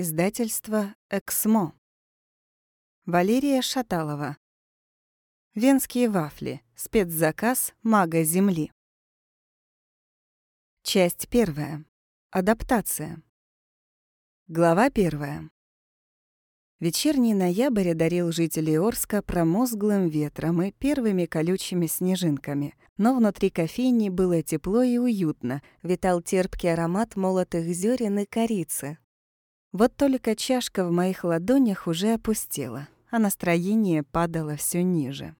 Издательство «Эксмо». Валерия Шаталова. Венские вафли. Спецзаказ «Мага Земли». Часть первая. Адаптация. Глава первая. Вечерний ноябрь одарил жителей Орска промозглым ветром и первыми колючими снежинками. Но внутри кофейни было тепло и уютно, витал терпкий аромат молотых зерен и корицы, вот только чашка в моих ладонях уже опустела, а настроение падало все ниже.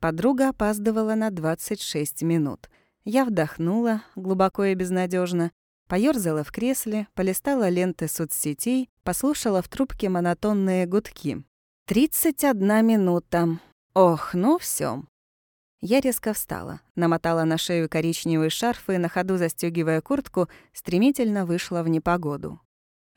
Подруга опаздывала на 26 минут. Я вдохнула, глубоко и безнадежно, поёрзала в кресле, полистала ленты соцсетей, послушала в трубке монотонные гудки. «31 минута. Ох, ну все. Я резко встала, намотала на шею коричневый шарф и, на ходу застегивая куртку, стремительно вышла в непогоду.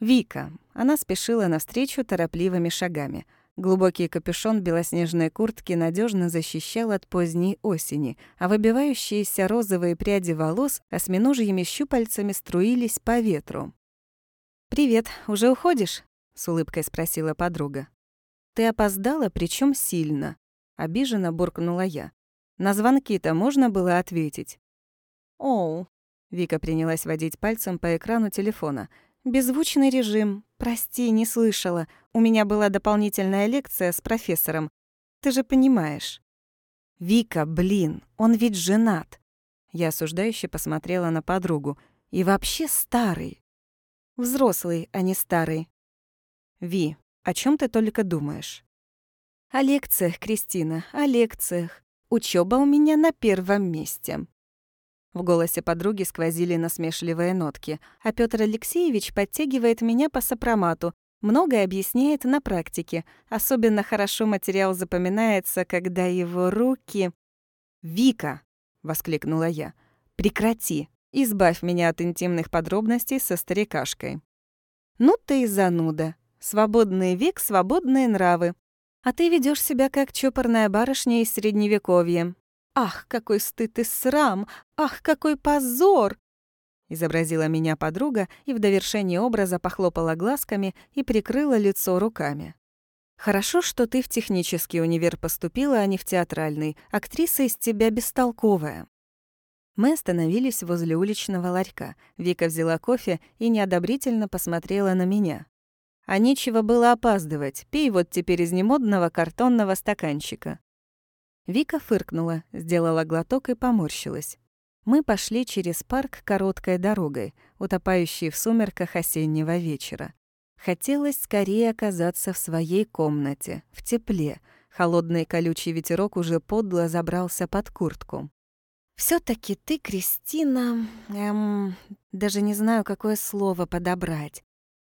Вика. Она спешила навстречу торопливыми шагами. Глубокий капюшон белоснежной куртки надежно защищал от поздней осени, а выбивающиеся розовые пряди волос осьминожьими щупальцами струились по ветру. «Привет, уже уходишь?» — с улыбкой спросила подруга. «Ты опоздала, причем сильно», — обиженно буркнула я. На звонки-то можно было ответить. «Оу», — Вика принялась водить пальцем по экрану телефона — Беззвучный режим. Прости, не слышала. У меня была дополнительная лекция с профессором. Ты же понимаешь. Вика, блин, он ведь женат. Я осуждающе посмотрела на подругу. И вообще старый. Взрослый, а не старый. Ви, о чем ты только думаешь? О лекциях, Кристина, о лекциях. Учеба у меня на первом месте. В голосе подруги сквозили насмешливые нотки, а Петр Алексеевич подтягивает меня по сопромату, многое объясняет на практике. Особенно хорошо материал запоминается, когда его руки... «Вика!» — воскликнула я. «Прекрати! Избавь меня от интимных подробностей со старикашкой». «Ну ты и зануда. Свободный век, свободные нравы. А ты ведешь себя как чопорная барышня из Средневековья. «Ах, какой стыд и срам! Ах, какой позор!» Изобразила меня подруга и в довершении образа похлопала глазками и прикрыла лицо руками. «Хорошо, что ты в технический универ поступила, а не в театральный. Актриса из тебя бестолковая». Мы остановились возле уличного ларька. Вика взяла кофе и неодобрительно посмотрела на меня. А нечего было опаздывать. Пей вот теперь из немодного картонного стаканчика. Вика фыркнула, сделала глоток и поморщилась. Мы пошли через парк короткой дорогой, утопающей в сумерках осеннего вечера. Хотелось скорее оказаться в своей комнате, в тепле. Холодный колючий ветерок уже подло забрался под куртку. все таки ты, Кристина, эм, даже не знаю, какое слово подобрать».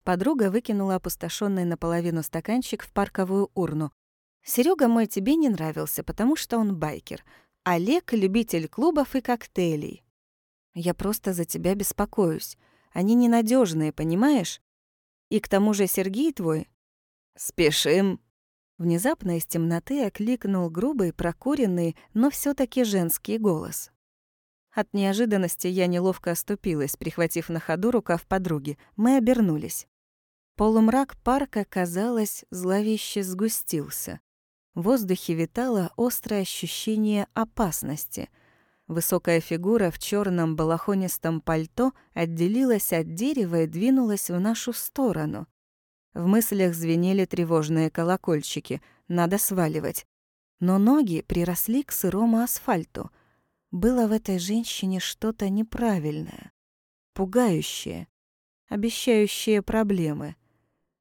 Подруга выкинула опустошенный наполовину стаканчик в парковую урну, Серега мой тебе не нравился, потому что он байкер. Олег — любитель клубов и коктейлей. Я просто за тебя беспокоюсь. Они ненадежные, понимаешь? И к тому же Сергей твой... Спешим. Внезапно из темноты окликнул грубый, прокуренный, но все таки женский голос. От неожиданности я неловко оступилась, прихватив на ходу рукав подруги. Мы обернулись. Полумрак парка, казалось, зловеще сгустился. Воздухе витало острое ощущение опасности. Высокая фигура в черном балахонистом пальто отделилась от дерева и двинулась в нашу сторону. В мыслях звенели тревожные колокольчики. Надо сваливать. Но ноги приросли к сырому асфальту. Было в этой женщине что-то неправильное, пугающее, обещающее проблемы.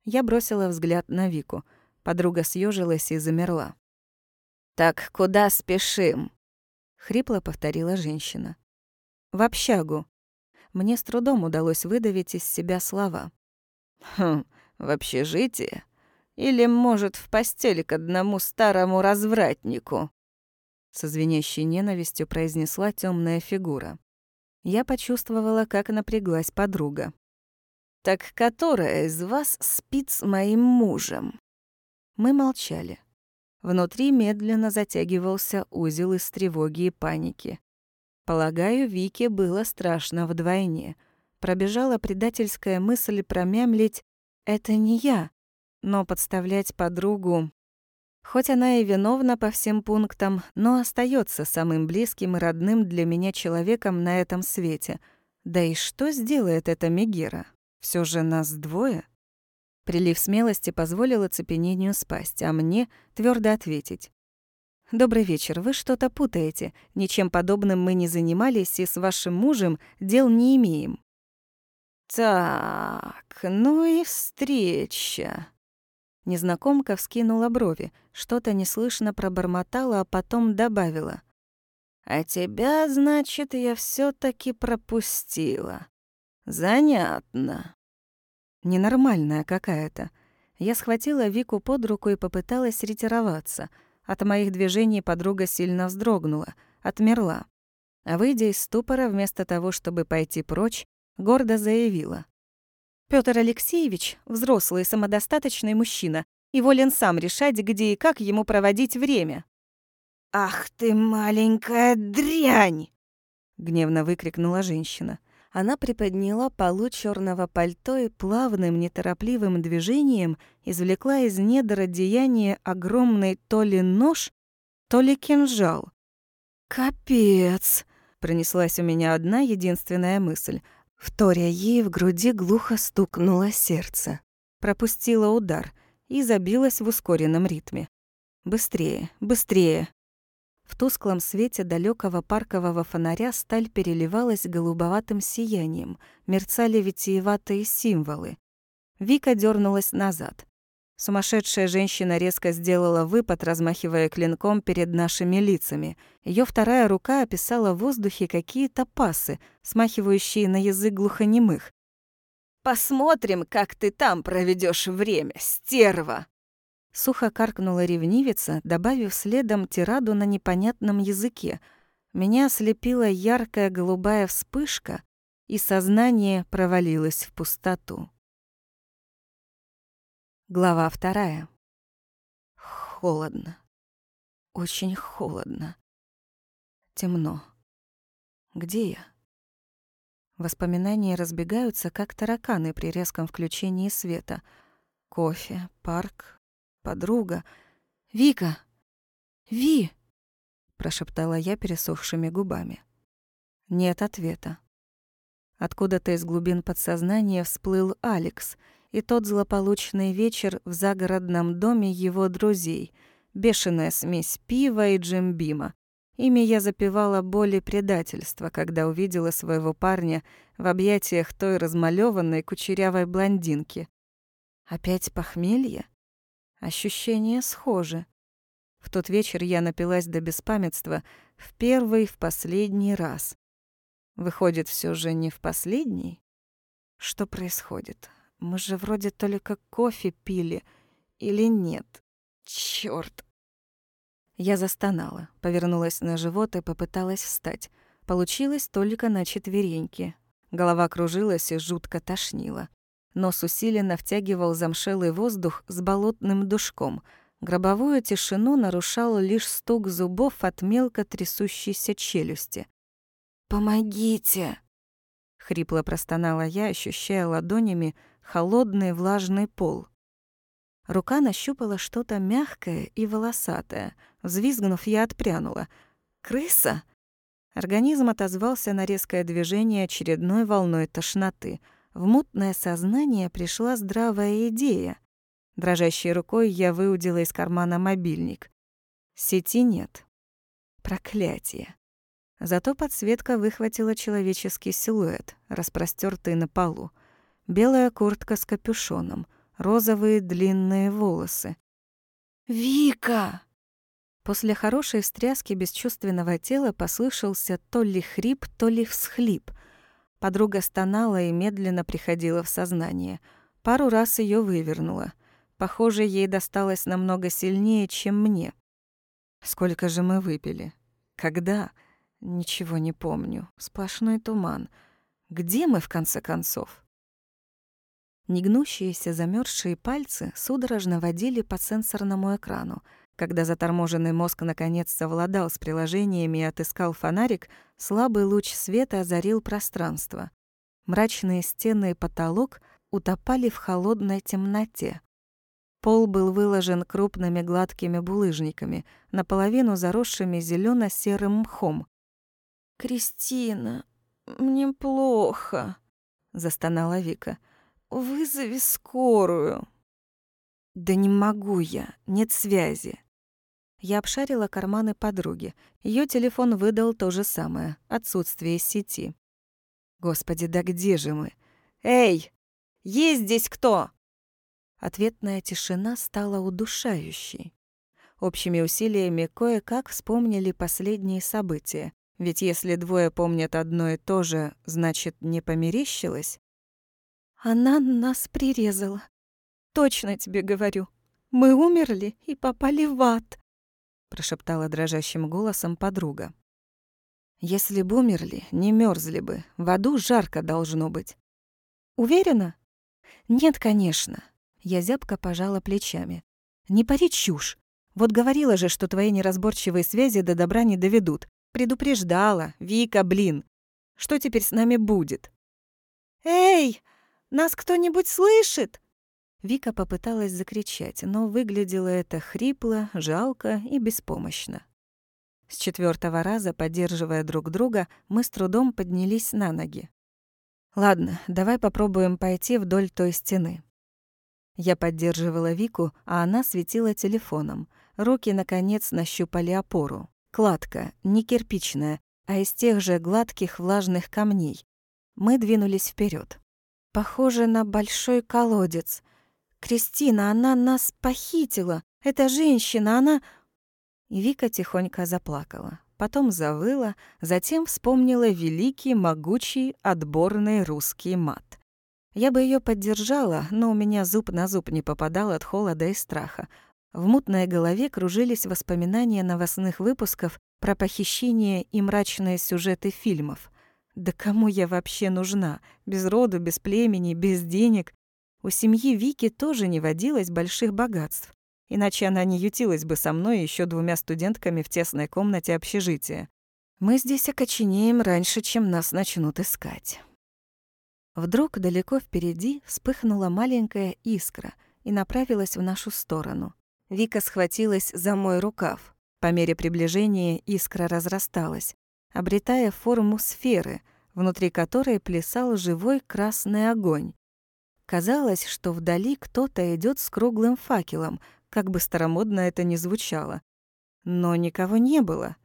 Я бросила взгляд на Вику — Подруга съежилась и замерла. «Так куда спешим?» — хрипло повторила женщина. «В общагу». Мне с трудом удалось выдавить из себя слова. «Хм, в общежитие? Или, может, в постель к одному старому развратнику?» Со звенящей ненавистью произнесла темная фигура. Я почувствовала, как напряглась подруга. «Так которая из вас спит с моим мужем?» Мы молчали. Внутри медленно затягивался узел из тревоги и паники. Полагаю, Вике было страшно вдвойне. Пробежала предательская мысль промямлить Это не я. Но подставлять подругу... Хоть она и виновна по всем пунктам, но остается самым близким и родным для меня человеком на этом свете. Да и что сделает эта Мегера? Все же нас двое. Прилив смелости позволил оцепенению спасть, а мне твердо ответить. «Добрый вечер. Вы что-то путаете. Ничем подобным мы не занимались и с вашим мужем дел не имеем». «Так, ну и встреча». Незнакомка вскинула брови, что-то неслышно пробормотала, а потом добавила. «А тебя, значит, я все таки пропустила. Занятно». Ненормальная какая-то. Я схватила Вику под руку и попыталась ретироваться — от моих движений подруга сильно вздрогнула, отмерла. А выйдя из ступора, вместо того, чтобы пойти прочь, гордо заявила. «Пётр Алексеевич — взрослый самодостаточный мужчина, и волен сам решать, где и как ему проводить время». «Ах ты, маленькая дрянь!» — гневно выкрикнула женщина. Она приподняла полу черного пальто и плавным, неторопливым движением извлекла из недр одеяния огромный то ли нож, то ли кинжал. «Капец!» — пронеслась у меня одна единственная мысль. Вторя ей в груди глухо стукнуло сердце. Пропустила удар и забилась в ускоренном ритме. «Быстрее, быстрее!» В тусклом свете далекого паркового фонаря сталь переливалась голубоватым сиянием, мерцали витиеватые символы. Вика дернулась назад. Сумасшедшая женщина резко сделала выпад, размахивая клинком перед нашими лицами. Ее вторая рука описала в воздухе какие-то пасы, смахивающие на язык глухонемых. «Посмотрим, как ты там проведешь время, стерва!» Сухо каркнула ревнивица, добавив следом тираду на непонятном языке. Меня ослепила яркая голубая вспышка, и сознание провалилось в пустоту. Глава вторая. Холодно. Очень холодно. Темно. Где я? Воспоминания разбегаются, как тараканы при резком включении света. Кофе, парк, подруга. «Вика! Ви!» — прошептала я пересохшими губами. Нет ответа. Откуда-то из глубин подсознания всплыл Алекс и тот злополучный вечер в загородном доме его друзей, бешеная смесь пива и джембима. Ими я запивала боль и предательство, когда увидела своего парня в объятиях той размалёванной кучерявой блондинки. Опять похмелье? Ощущения схожи. В тот вечер я напилась до беспамятства в первый, в последний раз. Выходит, все же не в последний? Что происходит? Мы же вроде только кофе пили. Или нет? Чёрт. Я застонала, повернулась на живот и попыталась встать. Получилось только на четвереньки. Голова кружилась и жутко тошнила. Нос усиленно втягивал замшелый воздух с болотным душком. Гробовую тишину нарушал лишь стук зубов от мелко трясущейся челюсти. «Помогите!» — хрипло простонала я, ощущая ладонями холодный влажный пол. Рука нащупала что-то мягкое и волосатое. Взвизгнув, я отпрянула. «Крыса?» Организм отозвался на резкое движение очередной волной тошноты — в мутное сознание пришла здравая идея. Дрожащей рукой я выудила из кармана мобильник. Сети нет. Проклятие. Зато подсветка выхватила человеческий силуэт, распростёртый на полу. Белая куртка с капюшоном, розовые длинные волосы. «Вика!» После хорошей встряски бесчувственного тела послышался то ли хрип, то ли всхлип — Подруга стонала и медленно приходила в сознание. Пару раз ее вывернула. Похоже, ей досталось намного сильнее, чем мне. Сколько же мы выпили? Когда? Ничего не помню. Сплошной туман. Где мы, в конце концов? Негнущиеся замерзшие пальцы судорожно водили по сенсорному экрану — когда заторможенный мозг наконец совладал с приложениями и отыскал фонарик, слабый луч света озарил пространство. Мрачные стены и потолок утопали в холодной темноте. Пол был выложен крупными гладкими булыжниками, наполовину заросшими зелено серым мхом. «Кристина, мне плохо», — застонала Вика. «Вызови скорую». «Да не могу я, нет связи». Я обшарила карманы подруги. Ее телефон выдал то же самое — отсутствие сети. «Господи, да где же мы? Эй, есть здесь кто?» Ответная тишина стала удушающей. Общими усилиями кое-как вспомнили последние события. Ведь если двое помнят одно и то же, значит, не померещилось? Она нас прирезала. Точно тебе говорю. Мы умерли и попали в ад, прошептала дрожащим голосом подруга. Если бы умерли, не мерзли бы. В аду жарко должно быть. Уверена? Нет, конечно. Я зябко пожала плечами. «Не пари чушь. Вот говорила же, что твои неразборчивые связи до добра не доведут. Предупреждала. Вика, блин. Что теперь с нами будет?» «Эй, нас кто-нибудь слышит?» Вика попыталась закричать, но выглядело это хрипло, жалко и беспомощно. С четвертого раза, поддерживая друг друга, мы с трудом поднялись на ноги. «Ладно, давай попробуем пойти вдоль той стены. Я поддерживала Вику, а она светила телефоном. Руки, наконец, нащупали опору. Кладка, не кирпичная, а из тех же гладких влажных камней. Мы двинулись вперед. Похоже на большой колодец. Кристина, она нас похитила. Эта женщина, она... Вика тихонько заплакала. Потом завыла, затем вспомнила великий, могучий, отборный русский мат. Я бы ее поддержала, но у меня зуб на зуб не попадал от холода и страха. В мутной голове кружились воспоминания новостных выпусков про похищение и мрачные сюжеты фильмов. Да кому я вообще нужна? Без роду, без племени, без денег. У семьи Вики тоже не водилось больших богатств. Иначе она не ютилась бы со мной и еще двумя студентками в тесной комнате общежития. Мы здесь окоченеем раньше, чем нас начнут искать. Вдруг далеко впереди вспыхнула маленькая искра и направилась в нашу сторону. Вика схватилась за мой рукав. По мере приближения искра разрасталась, обретая форму сферы, внутри которой плясал живой красный огонь. Казалось, что вдали кто-то идет с круглым факелом, как бы старомодно это ни звучало. Но никого не было.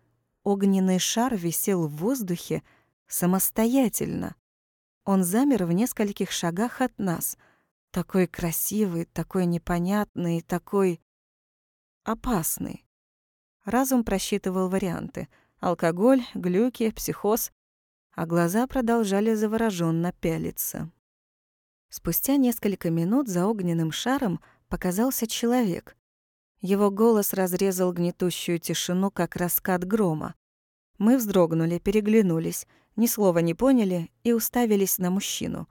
Огненный шар висел в воздухе самостоятельно. Он замер в нескольких шагах от нас. Такой красивый, такой непонятный, такой... опасный. Разум просчитывал варианты. Алкоголь, глюки, психоз. А глаза продолжали завороженно пялиться. Спустя несколько минут за огненным шаром показался человек. Его голос разрезал гнетущую тишину, как раскат грома. Мы вздрогнули, переглянулись ни слова не поняли и уставились на мужчину.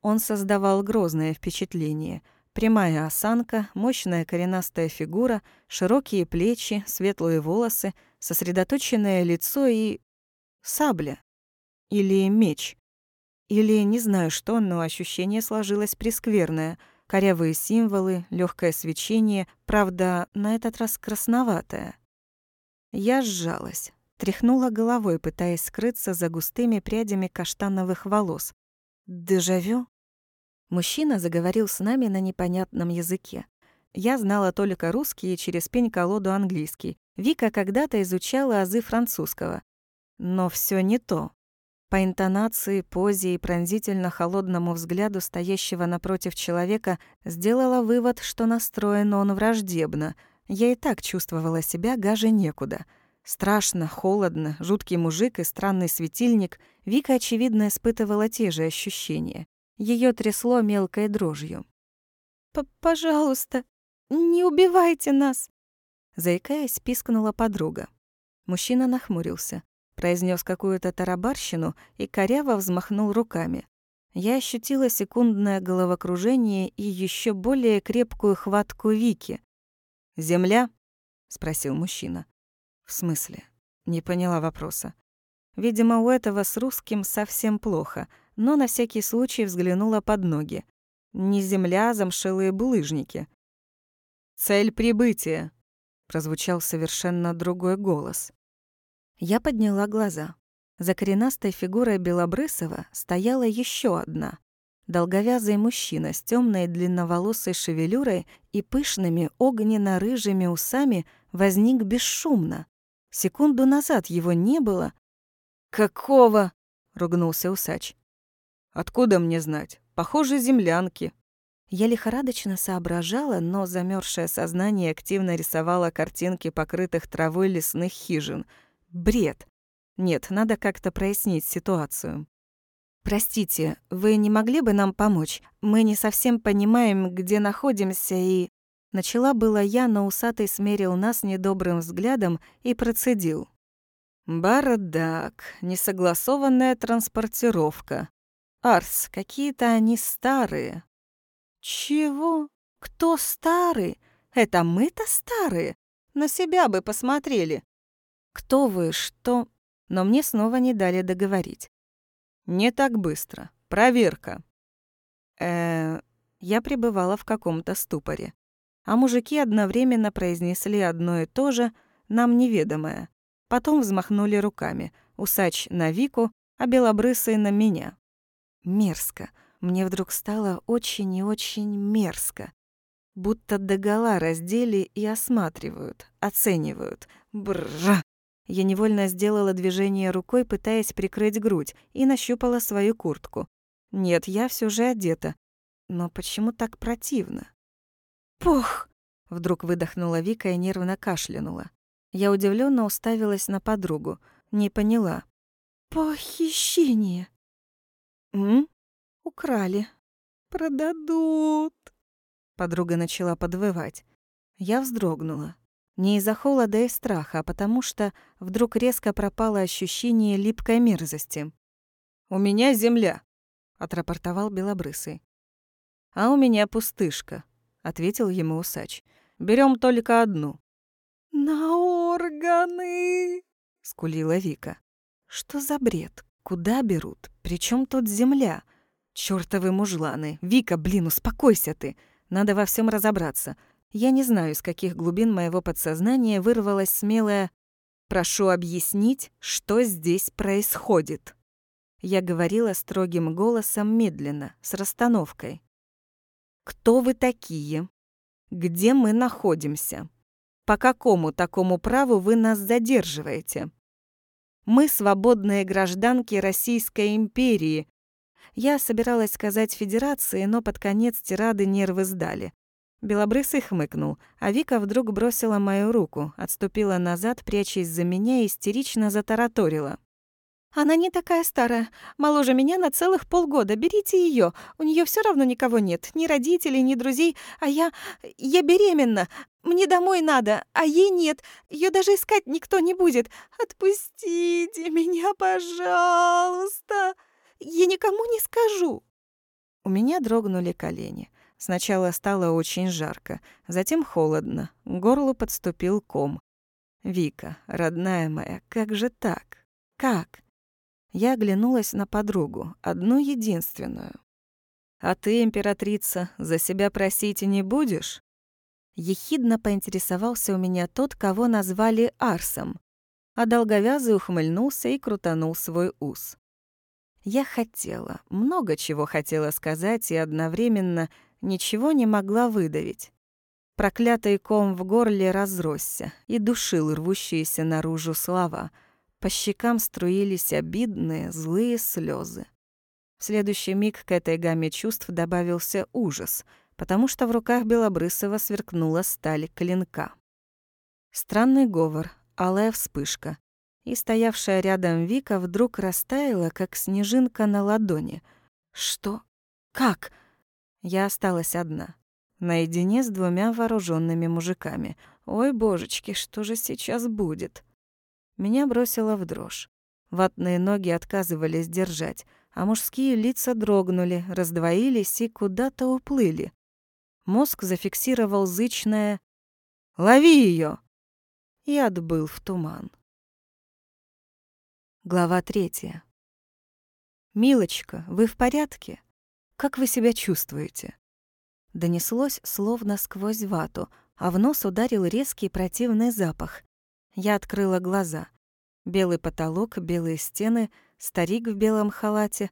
Он создавал грозное впечатление. Прямая осанка, мощная коренастая фигура, широкие плечи, светлые волосы, сосредоточенное лицо и... сабля. Или меч. Или не знаю что, но ощущение сложилось прескверное. Корявые символы, легкое свечение, правда, на этот раз красноватое. Я сжалась тряхнула головой, пытаясь скрыться за густыми прядями каштановых волос. «Дежавю?» Мужчина заговорил с нами на непонятном языке. Я знала только русский и через пень-колоду английский. Вика когда-то изучала азы французского. Но все не то. По интонации, позе и пронзительно холодному взгляду стоящего напротив человека сделала вывод, что настроен он враждебно. Я и так чувствовала себя гаже некуда — Страшно, холодно, жуткий мужик и странный светильник. Вика, очевидно, испытывала те же ощущения. Ее трясло мелкой дрожью. «Пожалуйста, не убивайте нас!» Заикаясь, пискнула подруга. Мужчина нахмурился, произнес какую-то тарабарщину и коряво взмахнул руками. Я ощутила секундное головокружение и еще более крепкую хватку Вики. «Земля?» — спросил мужчина. «В смысле?» Не поняла вопроса. Видимо, у этого с русским совсем плохо, но на всякий случай взглянула под ноги. Не земля, а замшелые булыжники. «Цель прибытия», — прозвучал совершенно другой голос. Я подняла глаза. За коренастой фигурой Белобрысова стояла еще одна. Долговязый мужчина с темной длинноволосой шевелюрой и пышными огненно-рыжими усами возник бесшумно. Секунду назад его не было. «Какого?» — ругнулся усач. «Откуда мне знать? Похоже, землянки». Я лихорадочно соображала, но замерзшее сознание активно рисовало картинки покрытых травой лесных хижин. Бред. Нет, надо как-то прояснить ситуацию. «Простите, вы не могли бы нам помочь? Мы не совсем понимаем, где находимся и...» Начала была я, но усатый смерил нас недобрым взглядом и процедил. «Бардак, несогласованная транспортировка. Арс, какие-то они старые». «Чего? Кто старый? Это мы-то старые? На себя бы посмотрели». «Кто вы? Что?» Но мне снова не дали договорить. «Не так быстро. Проверка». Э, я пребывала в каком-то ступоре. А мужики одновременно произнесли одно и то же, нам неведомое. Потом взмахнули руками. Усач на Вику, а белобрысый на меня. Мерзко. Мне вдруг стало очень и очень мерзко. Будто догола раздели и осматривают, оценивают. Бррр. Я невольно сделала движение рукой, пытаясь прикрыть грудь, и нащупала свою куртку. Нет, я все же одета. Но почему так противно? «Пух!» — вдруг выдохнула Вика и нервно кашлянула. Я удивленно уставилась на подругу. Не поняла. «Похищение!» «М? Украли. Продадут!» Подруга начала подвывать. Я вздрогнула. Не из-за холода и страха, а потому что вдруг резко пропало ощущение липкой мерзости. «У меня земля», — отрапортовал Белобрысый. «А у меня пустышка», — ответил ему усач. Берем только одну». «На органы!» — скулила Вика. «Что за бред? Куда берут? Причем тут земля? Чёртовы мужланы! Вика, блин, успокойся ты! Надо во всем разобраться. Я не знаю, из каких глубин моего подсознания вырвалась смелая «Прошу объяснить, что здесь происходит». Я говорила строгим голосом медленно, с расстановкой. Кто вы такие? Где мы находимся? По какому такому праву вы нас задерживаете? Мы свободные гражданки Российской империи. Я собиралась сказать Федерации, но под конец тирады нервы сдали. Белобрысый хмыкнул, а Вика вдруг бросила мою руку, отступила назад, прячась за меня и истерично затараторила. Она не такая старая, моложе меня на целых полгода. Берите ее. У нее все равно никого нет, ни родителей, ни друзей, а я я беременна. Мне домой надо, а ей нет. Ее даже искать никто не будет. Отпустите меня, пожалуйста. Я никому не скажу. У меня дрогнули колени. Сначала стало очень жарко, затем холодно. К горлу подступил ком. Вика, родная моя, как же так? Как? Я оглянулась на подругу, одну единственную. «А ты, императрица, за себя просить не будешь?» Ехидно поинтересовался у меня тот, кого назвали Арсом, а долговязый ухмыльнулся и крутанул свой ус. Я хотела, много чего хотела сказать и одновременно ничего не могла выдавить. Проклятый ком в горле разросся и душил рвущиеся наружу слова — по щекам струились обидные, злые слезы. В следующий миг к этой гамме чувств добавился ужас, потому что в руках Белобрысова сверкнула сталь клинка. Странный говор, алая вспышка. И стоявшая рядом Вика вдруг растаяла, как снежинка на ладони. «Что? Как?» Я осталась одна, наедине с двумя вооруженными мужиками. «Ой, божечки, что же сейчас будет?» Меня бросило в дрожь. Ватные ноги отказывались держать, а мужские лица дрогнули, раздвоились и куда-то уплыли. Мозг зафиксировал зычное «Лови ее!» и отбыл в туман. Глава третья. «Милочка, вы в порядке? Как вы себя чувствуете?» Донеслось словно сквозь вату, а в нос ударил резкий противный запах. Я открыла глаза. Белый потолок, белые стены, старик в белом халате.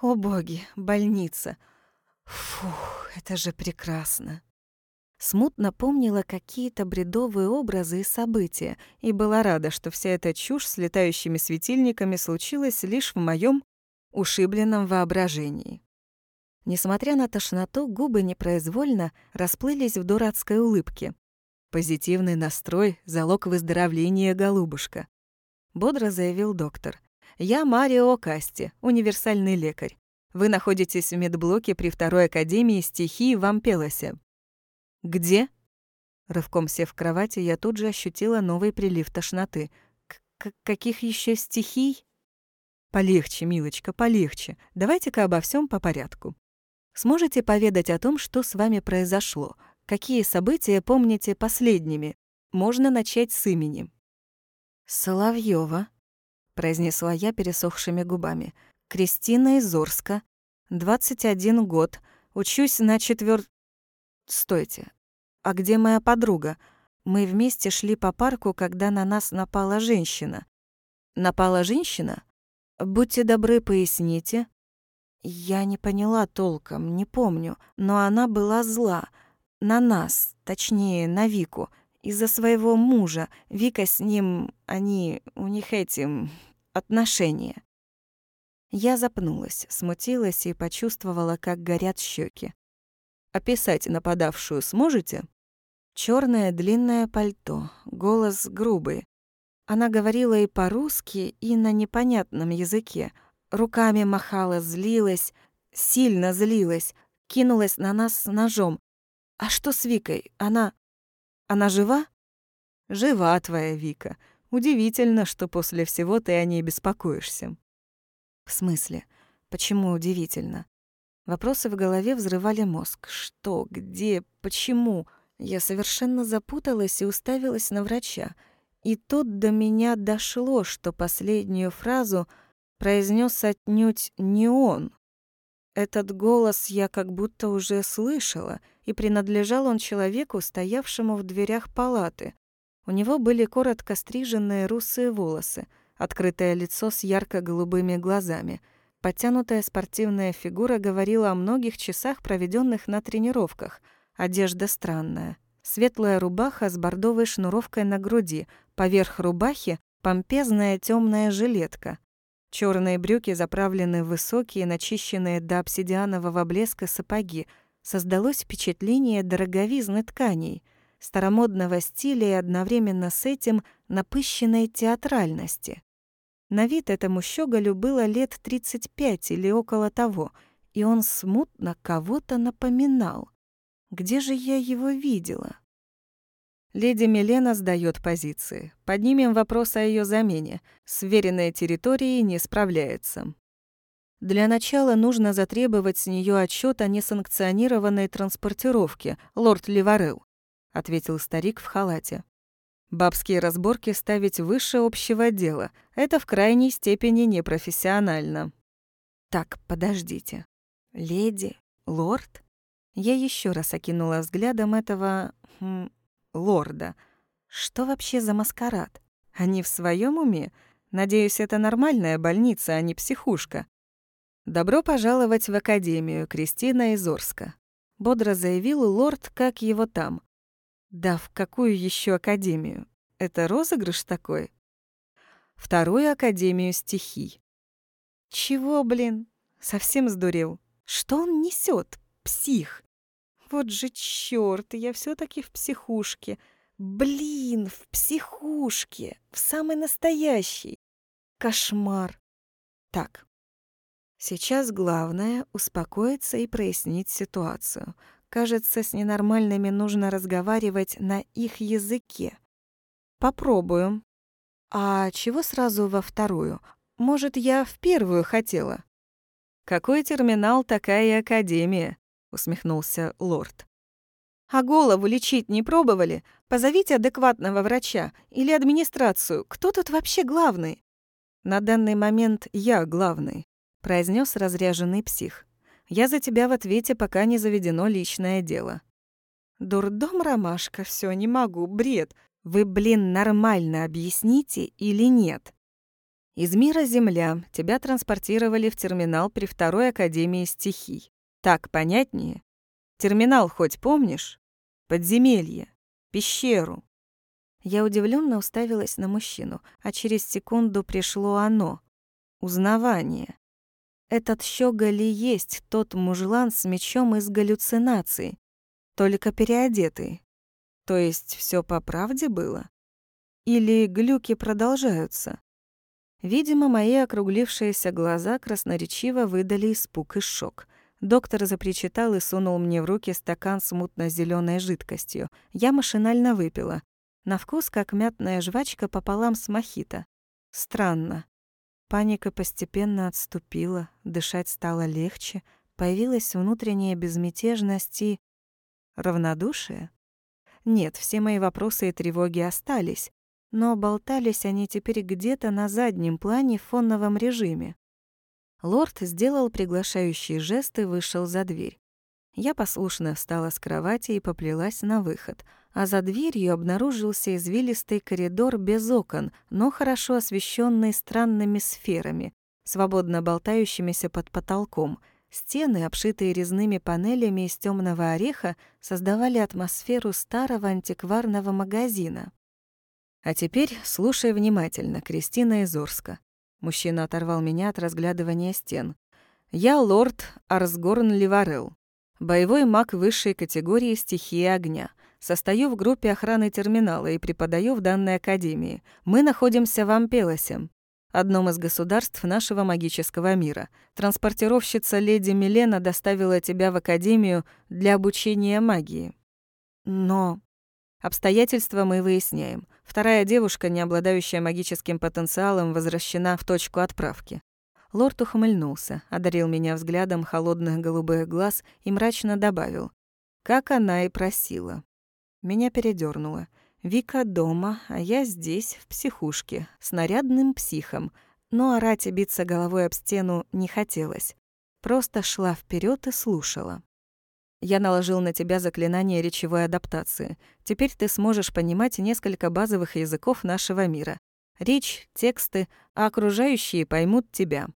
О боги, больница. Фух, это же прекрасно. Смутно помнила какие-то бредовые образы и события и была рада, что вся эта чушь с летающими светильниками случилась лишь в моем ушибленном воображении. Несмотря на тошноту, губы непроизвольно расплылись в дурацкой улыбке. Позитивный настрой — залог выздоровления, голубушка. Бодро заявил доктор. «Я Марио Касти, универсальный лекарь. Вы находитесь в медблоке при второй академии стихии в Ампелосе. «Где?» Рывком сев в кровати, я тут же ощутила новый прилив тошноты. К «Каких еще стихий?» «Полегче, милочка, полегче. Давайте-ка обо всем по порядку. Сможете поведать о том, что с вами произошло? Какие события помните последними? Можно начать с имени». «Соловьёва», — произнесла я пересохшими губами. «Кристина из Орска. 21 год. Учусь на четвёр...» «Стойте. А где моя подруга? Мы вместе шли по парку, когда на нас напала женщина». «Напала женщина? Будьте добры, поясните». Я не поняла толком, не помню, но она была зла. На нас, точнее, на Вику, из-за своего мужа. Вика с ним, они, у них этим, отношения. Я запнулась, смутилась и почувствовала, как горят щеки. Описать нападавшую сможете? Черное длинное пальто, голос грубый. Она говорила и по-русски, и на непонятном языке. Руками махала, злилась, сильно злилась, кинулась на нас с ножом. А что с Викой? Она... Она жива? Жива твоя Вика. Удивительно, что после всего ты о ней беспокоишься. В смысле? Почему удивительно? Вопросы в голове взрывали мозг. Что, где, почему? Я совершенно запуталась и уставилась на врача. И тут до меня дошло, что последнюю фразу произнес отнюдь не он. Этот голос я как будто уже слышала, и принадлежал он человеку, стоявшему в дверях палаты. У него были коротко стриженные русые волосы, открытое лицо с ярко-голубыми глазами — Подтянутая спортивная фигура говорила о многих часах, проведенных на тренировках. Одежда странная. Светлая рубаха с бордовой шнуровкой на груди, поверх рубахи помпезная темная жилетка. Черные брюки заправлены в высокие, начищенные до обсидианового блеска сапоги. Создалось впечатление дороговизны тканей, старомодного стиля и одновременно с этим напыщенной театральности. На вид этому щеголю было лет 35 или около того, и он смутно кого-то напоминал. Где же я его видела? Леди Милена сдает позиции. Поднимем вопрос о ее замене. Сверенная территории не справляется. Для начала нужно затребовать с нее отчет о несанкционированной транспортировке, лорд Ливарел, ответил старик в халате. Бабские разборки ставить выше общего дела — это в крайней степени непрофессионально. Так, подождите. Леди? Лорд? Я еще раз окинула взглядом этого... Хм, лорда. Что вообще за маскарад? Они в своем уме? Надеюсь, это нормальная больница, а не психушка. «Добро пожаловать в Академию, Кристина Изорска», — бодро заявил лорд, как его там. Да в какую еще академию? Это розыгрыш такой? Вторую академию стихий. Чего, блин? Совсем сдурел. Что он несет? Псих. Вот же чёрт, я все таки в психушке. Блин, в психушке. В самой настоящей. Кошмар. Так. Сейчас главное — успокоиться и прояснить ситуацию — Кажется, с ненормальными нужно разговаривать на их языке. Попробуем. А чего сразу во вторую? Может, я в первую хотела? Какой терминал, такая академия, усмехнулся лорд. А голову лечить не пробовали? Позовите адекватного врача или администрацию. Кто тут вообще главный? На данный момент я главный, произнес разряженный псих. Я за тебя в ответе, пока не заведено личное дело». «Дурдом, Ромашка, все не могу, бред. Вы, блин, нормально объясните или нет?» Из мира Земля тебя транспортировали в терминал при Второй Академии стихий. Так понятнее? Терминал хоть помнишь? Подземелье, пещеру. Я удивленно уставилась на мужчину, а через секунду пришло оно — узнавание. Этот щеголь и есть тот мужлан с мечом из галлюцинаций, только переодетый. То есть все по правде было? Или глюки продолжаются? Видимо, мои округлившиеся глаза красноречиво выдали испуг и шок. Доктор запричитал и сунул мне в руки стакан с мутно зеленой жидкостью. Я машинально выпила. На вкус, как мятная жвачка пополам с мохито. Странно. Паника постепенно отступила, дышать стало легче, появилась внутренняя безмятежность и... равнодушие? Нет, все мои вопросы и тревоги остались, но болтались они теперь где-то на заднем плане в фоновом режиме. Лорд сделал приглашающий жест и вышел за дверь. Я послушно встала с кровати и поплелась на выход, а за дверью обнаружился извилистый коридор без окон, но хорошо освещенный странными сферами, свободно болтающимися под потолком. Стены, обшитые резными панелями из темного ореха, создавали атмосферу старого антикварного магазина. А теперь слушай внимательно, Кристина из Орска. Мужчина оторвал меня от разглядывания стен. Я лорд Арсгорн Ливарел, боевой маг высшей категории стихии огня. Состою в группе охраны терминала и преподаю в данной академии. Мы находимся в Ампелосе, одном из государств нашего магического мира. Транспортировщица леди Милена доставила тебя в академию для обучения магии. Но Обстоятельства мы выясняем. Вторая девушка, не обладающая магическим потенциалом, возвращена в точку отправки. Лорд ухмыльнулся, одарил меня взглядом холодных голубых глаз и мрачно добавил. Как она и просила. Меня передёрнуло. Вика дома, а я здесь, в психушке, с нарядным психом. Но орать и биться головой об стену не хотелось. Просто шла вперед и слушала. Я наложил на тебя заклинание речевой адаптации. Теперь ты сможешь понимать несколько базовых языков нашего мира. Речь, тексты, а окружающие поймут тебя.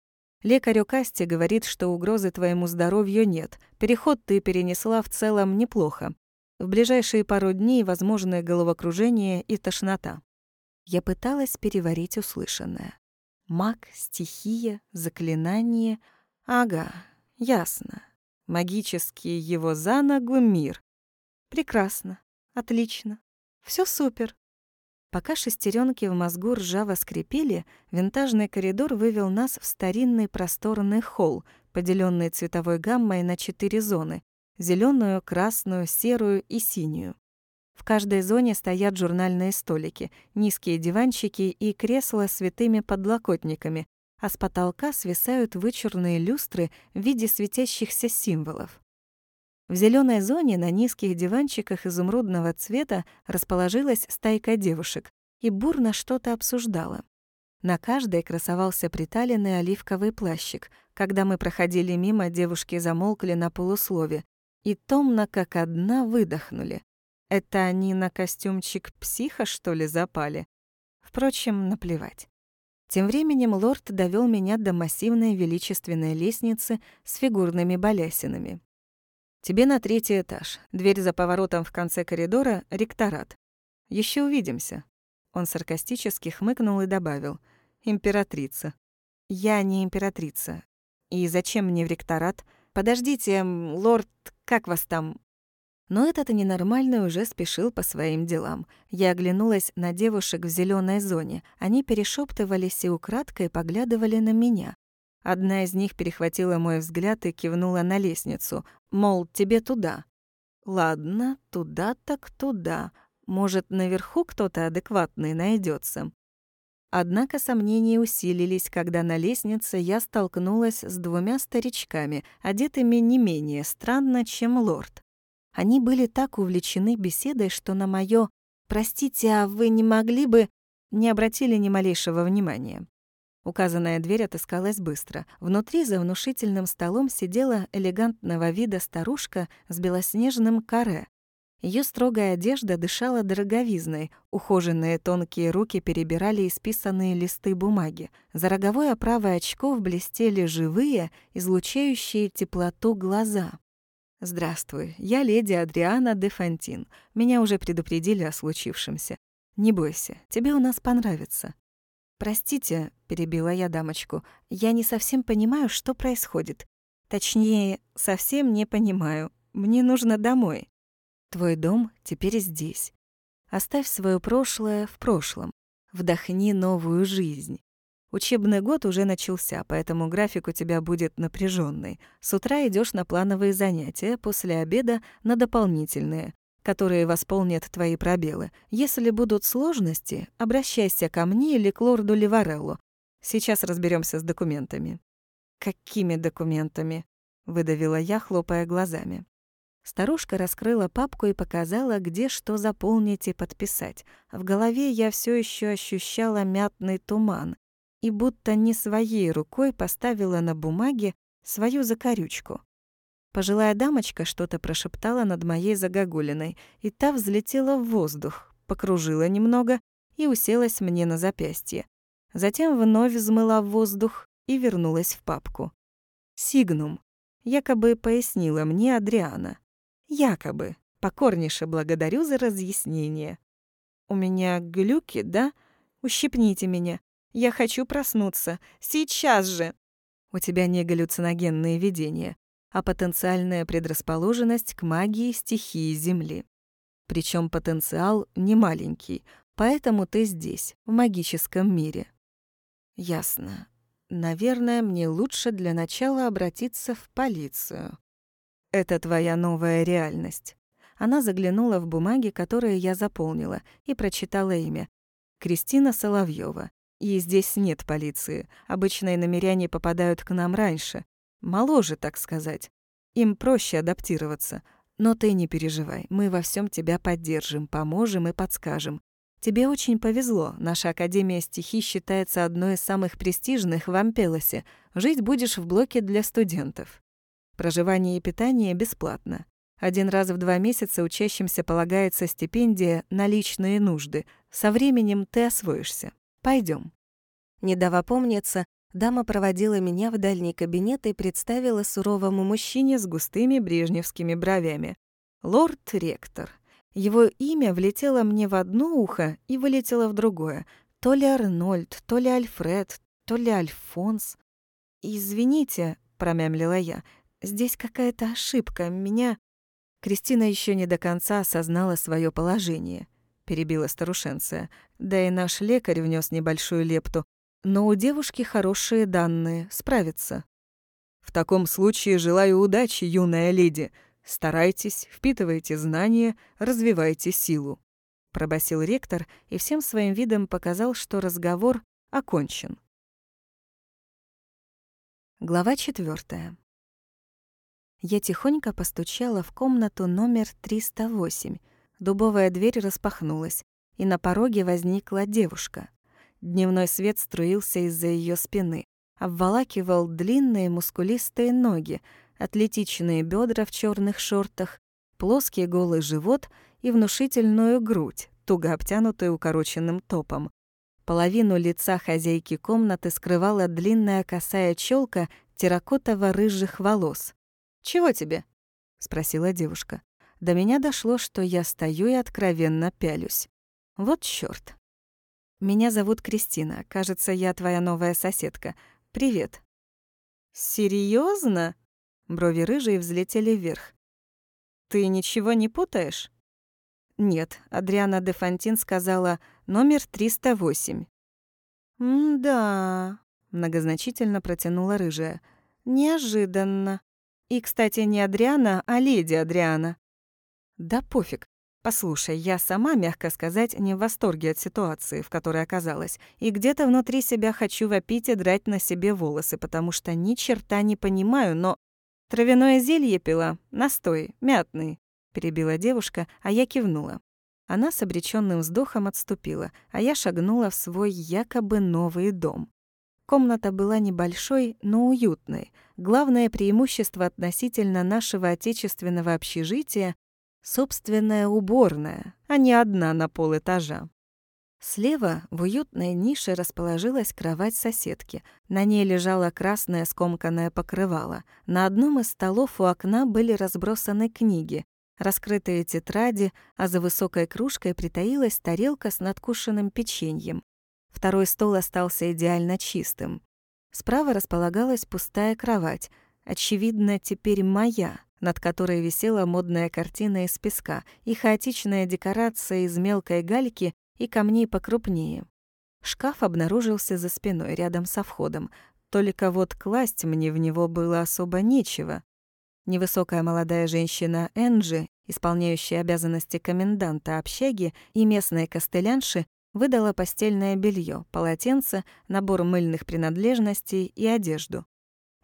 Лекарь Касти говорит, что угрозы твоему здоровью нет. Переход ты перенесла в целом неплохо. В ближайшие пару дней возможны головокружение и тошнота. Я пыталась переварить услышанное. Маг, стихия, заклинание. Ага, ясно. Магический его за ногу мир. Прекрасно. Отлично. Все супер. Пока шестеренки в мозгу ржаво скрипели, винтажный коридор вывел нас в старинный просторный холл, поделенный цветовой гаммой на четыре зоны — зеленую, красную, серую и синюю. В каждой зоне стоят журнальные столики, низкие диванчики и кресла с витыми подлокотниками, а с потолка свисают вычурные люстры в виде светящихся символов. В зеленой зоне на низких диванчиках изумрудного цвета расположилась стайка девушек и бурно что-то обсуждала. На каждой красовался приталенный оливковый плащик. Когда мы проходили мимо, девушки замолкли на полуслове и томно, как одна, выдохнули. Это они на костюмчик психа, что ли, запали? Впрочем, наплевать. Тем временем лорд довел меня до массивной величественной лестницы с фигурными балясинами. «Тебе на третий этаж. Дверь за поворотом в конце коридора — ректорат. Еще увидимся». Он саркастически хмыкнул и добавил. «Императрица». «Я не императрица. И зачем мне в ректорат? Подождите, лорд, как вас там? Но этот ненормальный уже спешил по своим делам. Я оглянулась на девушек в зеленой зоне. Они перешептывались и украдкой поглядывали на меня. Одна из них перехватила мой взгляд и кивнула на лестницу, мол, тебе туда. Ладно, туда так туда. Может, наверху кто-то адекватный найдется. Однако сомнения усилились, когда на лестнице я столкнулась с двумя старичками, одетыми не менее странно, чем лорд. Они были так увлечены беседой, что на моё «Простите, а вы не могли бы...» не обратили ни малейшего внимания. Указанная дверь отыскалась быстро. Внутри за внушительным столом сидела элегантного вида старушка с белоснежным каре. Ее строгая одежда дышала дороговизной, ухоженные тонкие руки перебирали исписанные листы бумаги. За роговой оправой очков блестели живые, излучающие теплоту глаза. «Здравствуй, я леди Адриана де Фонтин. Меня уже предупредили о случившемся. Не бойся, тебе у нас понравится». «Простите», — перебила я дамочку, — «я не совсем понимаю, что происходит. Точнее, совсем не понимаю. Мне нужно домой». «Твой дом теперь здесь. Оставь свое прошлое в прошлом. Вдохни новую жизнь. Учебный год уже начался, поэтому график у тебя будет напряженный. С утра идешь на плановые занятия, после обеда — на дополнительные, которые восполнят твои пробелы. Если будут сложности, обращайся ко мне или к лорду Ливареллу. Сейчас разберемся с документами». «Какими документами?» — выдавила я, хлопая глазами. Старушка раскрыла папку и показала, где что заполнить и подписать. В голове я все еще ощущала мятный туман, и будто не своей рукой поставила на бумаге свою закорючку. Пожилая дамочка что-то прошептала над моей загогулиной, и та взлетела в воздух, покружила немного и уселась мне на запястье. Затем вновь взмыла в воздух и вернулась в папку. «Сигнум», — якобы пояснила мне Адриана. «Якобы. Покорнейше благодарю за разъяснение». «У меня глюки, да? Ущипните меня. Я хочу проснуться. Сейчас же!» У тебя не галлюциногенные видения, а потенциальная предрасположенность к магии стихии Земли. Причем потенциал не маленький, поэтому ты здесь, в магическом мире. Ясно. Наверное, мне лучше для начала обратиться в полицию. Это твоя новая реальность. Она заглянула в бумаги, которые я заполнила, и прочитала имя. Кристина Соловьева. И здесь нет полиции. Обычные намеряне попадают к нам раньше. Моложе, так сказать. Им проще адаптироваться. Но ты не переживай, мы во всем тебя поддержим, поможем и подскажем. Тебе очень повезло. Наша Академия стихий считается одной из самых престижных в Ампелосе. Жить будешь в блоке для студентов. Проживание и питание бесплатно. Один раз в два месяца учащимся полагается стипендия на личные нужды. Со временем ты освоишься. Пойдем. Не дав опомниться, дама проводила меня в дальний кабинет и представила суровому мужчине с густыми брежневскими бровями. Лорд-ректор. Его имя влетело мне в одно ухо и вылетело в другое. То ли Арнольд, то ли Альфред, то ли Альфонс. «Извините», — промямлила я, — «здесь какая-то ошибка. Меня...» Кристина еще не до конца осознала свое положение перебила старушенция. Да и наш лекарь внес небольшую лепту. Но у девушки хорошие данные, справится. В таком случае желаю удачи, юная леди. Старайтесь, впитывайте знания, развивайте силу. Пробасил ректор и всем своим видом показал, что разговор окончен. Глава четвертая. Я тихонько постучала в комнату номер 308, Дубовая дверь распахнулась, и на пороге возникла девушка. Дневной свет струился из-за ее спины, обволакивал длинные мускулистые ноги, атлетичные бедра в черных шортах, плоский голый живот и внушительную грудь, туго обтянутую укороченным топом. Половину лица хозяйки комнаты скрывала длинная косая челка терракотово-рыжих волос. «Чего тебе?» — спросила девушка. До меня дошло, что я стою и откровенно пялюсь. Вот чёрт. Меня зовут Кристина. Кажется, я твоя новая соседка. Привет. Серьезно? Брови рыжие взлетели вверх. Ты ничего не путаешь? Нет, Адриана де Фонтин сказала номер 308. «М-да», — многозначительно протянула рыжая. «Неожиданно. И, кстати, не Адриана, а леди Адриана. Да пофиг. Послушай, я сама, мягко сказать, не в восторге от ситуации, в которой оказалась, и где-то внутри себя хочу вопить и драть на себе волосы, потому что ни черта не понимаю, но... Травяное зелье пила, настой, мятный, перебила девушка, а я кивнула. Она с обречённым вздохом отступила, а я шагнула в свой якобы новый дом. Комната была небольшой, но уютной. Главное преимущество относительно нашего отечественного общежития — собственная уборная, а не одна на полэтажа. Слева в уютной нише расположилась кровать соседки. На ней лежало красное скомканное покрывало. На одном из столов у окна были разбросаны книги, раскрытые тетради, а за высокой кружкой притаилась тарелка с надкушенным печеньем. Второй стол остался идеально чистым. Справа располагалась пустая кровать, очевидно, теперь моя, над которой висела модная картина из песка и хаотичная декорация из мелкой гальки и камней покрупнее. Шкаф обнаружился за спиной, рядом со входом. Только вот класть мне в него было особо нечего. Невысокая молодая женщина Энджи, исполняющая обязанности коменданта общаги и местной костылянши, выдала постельное белье, полотенце, набор мыльных принадлежностей и одежду.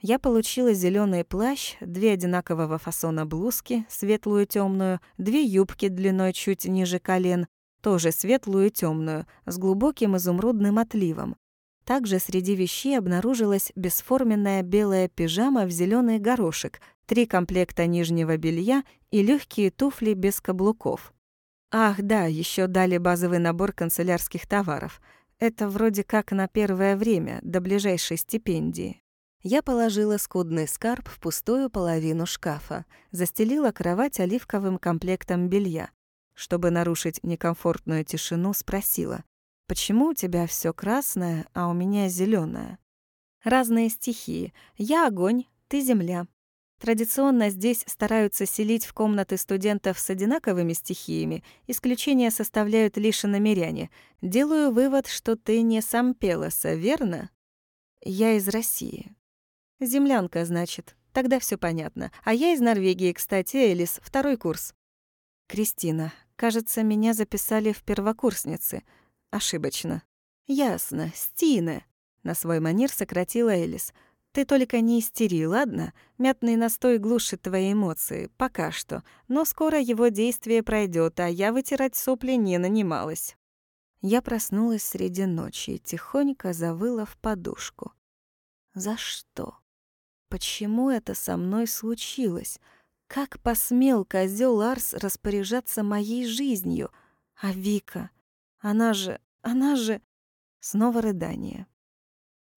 Я получила зеленый плащ, две одинакового фасона блузки, светлую темную, две юбки длиной чуть ниже колен, тоже светлую и темную, с глубоким изумрудным отливом. Также среди вещей обнаружилась бесформенная белая пижама в зеленый горошек, три комплекта нижнего белья и легкие туфли без каблуков. Ах, да, еще дали базовый набор канцелярских товаров. Это вроде как на первое время, до ближайшей стипендии. Я положила скудный скарб в пустую половину шкафа, застелила кровать оливковым комплектом белья, чтобы нарушить некомфортную тишину, спросила, «Почему у тебя все красное, а у меня зеленое? «Разные стихии. Я огонь, ты земля. Традиционно здесь стараются селить в комнаты студентов с одинаковыми стихиями, исключения составляют лишь намеряне. Делаю вывод, что ты не сам Пелоса, верно? Я из России. Землянка, значит. Тогда все понятно. А я из Норвегии, кстати, Элис, второй курс. Кристина, Кажется, меня записали в первокурсницы. Ошибочно. Ясно, Стина. На свой манер сократила Элис. Ты только не истери, ладно? Мятный настой глушит твои эмоции, пока что. Но скоро его действие пройдет, а я вытирать сопли не нанималась. Я проснулась среди ночи и тихонько завыла в подушку. За что? Почему это со мной случилось? Как посмел козел Арс распоряжаться моей жизнью? А Вика? Она же... Она же... Снова рыдание.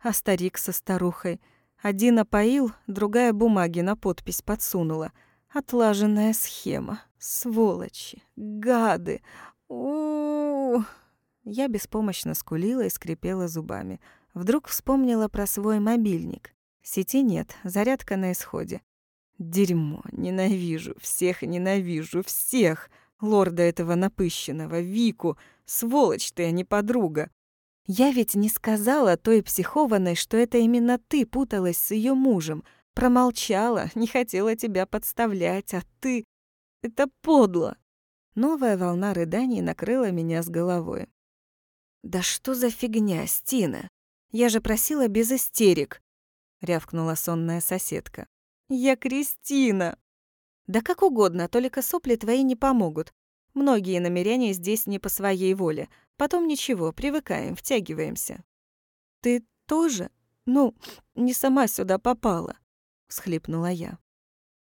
А старик со старухой. Один опоил, другая бумаги на подпись подсунула. Отлаженная схема. Сволочи. Гады. у, -у. Я беспомощно скулила и скрипела зубами. Вдруг вспомнила про свой мобильник. Сети нет, зарядка на исходе. Дерьмо, ненавижу, всех ненавижу, всех. Лорда этого напыщенного, Вику, сволочь ты, а не подруга. Я ведь не сказала той психованной, что это именно ты путалась с ее мужем. Промолчала, не хотела тебя подставлять, а ты... Это подло. Новая волна рыданий накрыла меня с головой. «Да что за фигня, Стина? Я же просила без истерик!» — рявкнула сонная соседка. Я Кристина. Да как угодно, только сопли твои не помогут. Многие намерения здесь не по своей воле. Потом ничего, привыкаем, втягиваемся. Ты тоже? Ну, не сама сюда попала, всхлипнула я.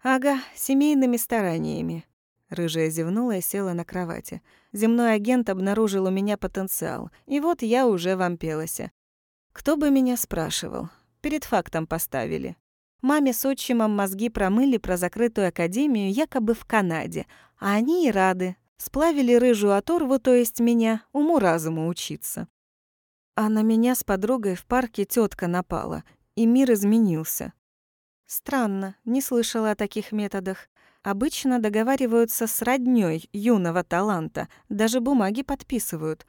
Ага, семейными стараниями. Рыжая зевнула и села на кровати. Земной агент обнаружил у меня потенциал, и вот я уже вампелася. Кто бы меня спрашивал? Перед фактом поставили. Маме с отчимом мозги промыли про закрытую академию якобы в Канаде, а они и рады. Сплавили рыжую оторву, то есть меня, уму-разуму учиться. А на меня с подругой в парке тетка напала, и мир изменился. Странно, не слышала о таких методах. Обычно договариваются с роднёй юного таланта, даже бумаги подписывают.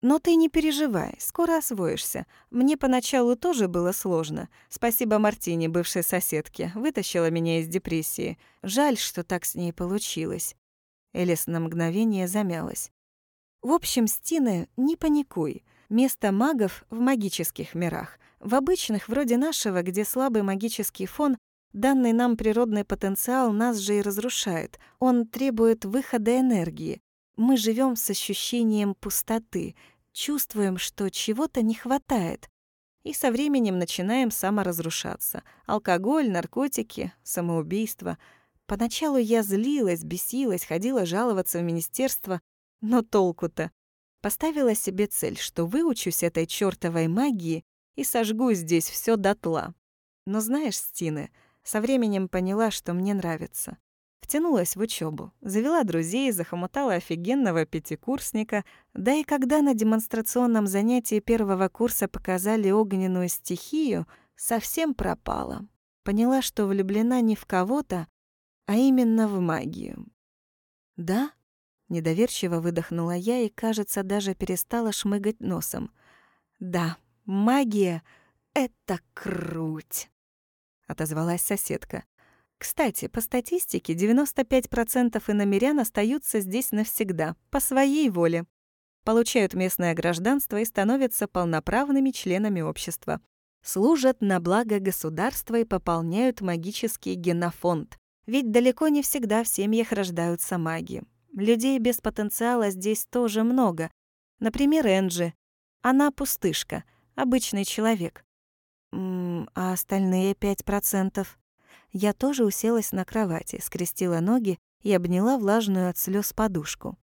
Но ты не переживай, скоро освоишься. Мне поначалу тоже было сложно. Спасибо Мартине, бывшей соседке, вытащила меня из депрессии. Жаль, что так с ней получилось. Элис на мгновение замялась. В общем, Стина, не паникуй. Место магов в магических мирах. В обычных, вроде нашего, где слабый магический фон, данный нам природный потенциал нас же и разрушает. Он требует выхода энергии. Мы живем с ощущением пустоты, чувствуем, что чего-то не хватает. и со временем начинаем саморазрушаться. Алкоголь, наркотики, самоубийство. Поначалу я злилась, бесилась, ходила жаловаться в министерство, но толку-то. Поставила себе цель, что выучусь этой чёртовой магии и сожгу здесь всё дотла. Но знаешь, Стины, со временем поняла, что мне нравится. Втянулась в учебу, завела друзей, захомутала офигенного пятикурсника, да и когда на демонстрационном занятии первого курса показали огненную стихию, совсем пропала. Поняла, что влюблена не в кого-то, а именно в магию. «Да?» — недоверчиво выдохнула я и, кажется, даже перестала шмыгать носом. «Да, магия — это круть!» — отозвалась соседка. Кстати, по статистике 95% иномерян остаются здесь навсегда, по своей воле. Получают местное гражданство и становятся полноправными членами общества. Служат на благо государства и пополняют магический генофонд. Ведь далеко не всегда в семьях рождаются маги. Людей без потенциала здесь тоже много. Например, Энджи. Она пустышка, обычный человек. А остальные 5%? Я тоже уселась на кровати, скрестила ноги и обняла влажную от слез подушку.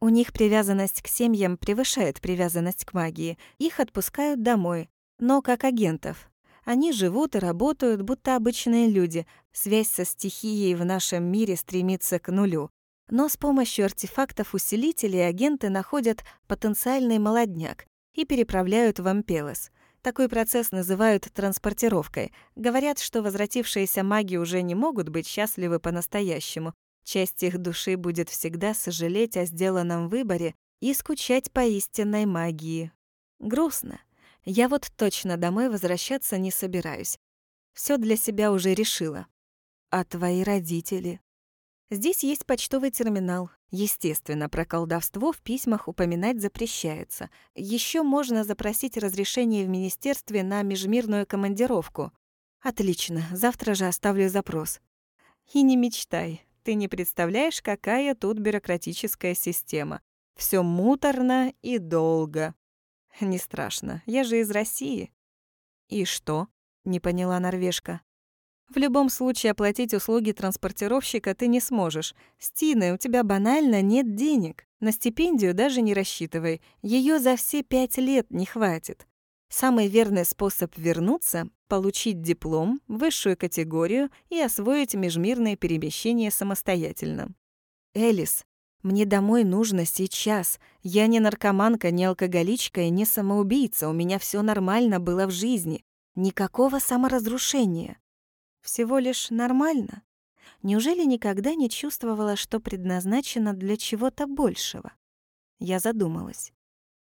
У них привязанность к семьям превышает привязанность к магии. Их отпускают домой, но как агентов. Они живут и работают, будто обычные люди. Связь со стихией в нашем мире стремится к нулю. Но с помощью артефактов-усилителей агенты находят потенциальный молодняк и переправляют в Ампелос. Такой процесс называют транспортировкой. Говорят, что возвратившиеся маги уже не могут быть счастливы по-настоящему. Часть их души будет всегда сожалеть о сделанном выборе и скучать по истинной магии. Грустно. Я вот точно домой возвращаться не собираюсь. Все для себя уже решила. А твои родители? Здесь есть почтовый терминал. Естественно, про колдовство в письмах упоминать запрещается. Еще можно запросить разрешение в министерстве на межмирную командировку. Отлично, завтра же оставлю запрос. И не мечтай. Ты не представляешь, какая тут бюрократическая система. Все муторно и долго. Не страшно, я же из России. И что? Не поняла норвежка. В любом случае оплатить услуги транспортировщика ты не сможешь. Стина, у тебя банально нет денег. На стипендию даже не рассчитывай. Ее за все пять лет не хватит. Самый верный способ вернуться — получить диплом, высшую категорию и освоить межмирные перемещения самостоятельно. Элис, мне домой нужно сейчас. Я не наркоманка, не алкоголичка и не самоубийца. У меня все нормально было в жизни. Никакого саморазрушения. Всего лишь нормально? Неужели никогда не чувствовала, что предназначена для чего-то большего? Я задумалась.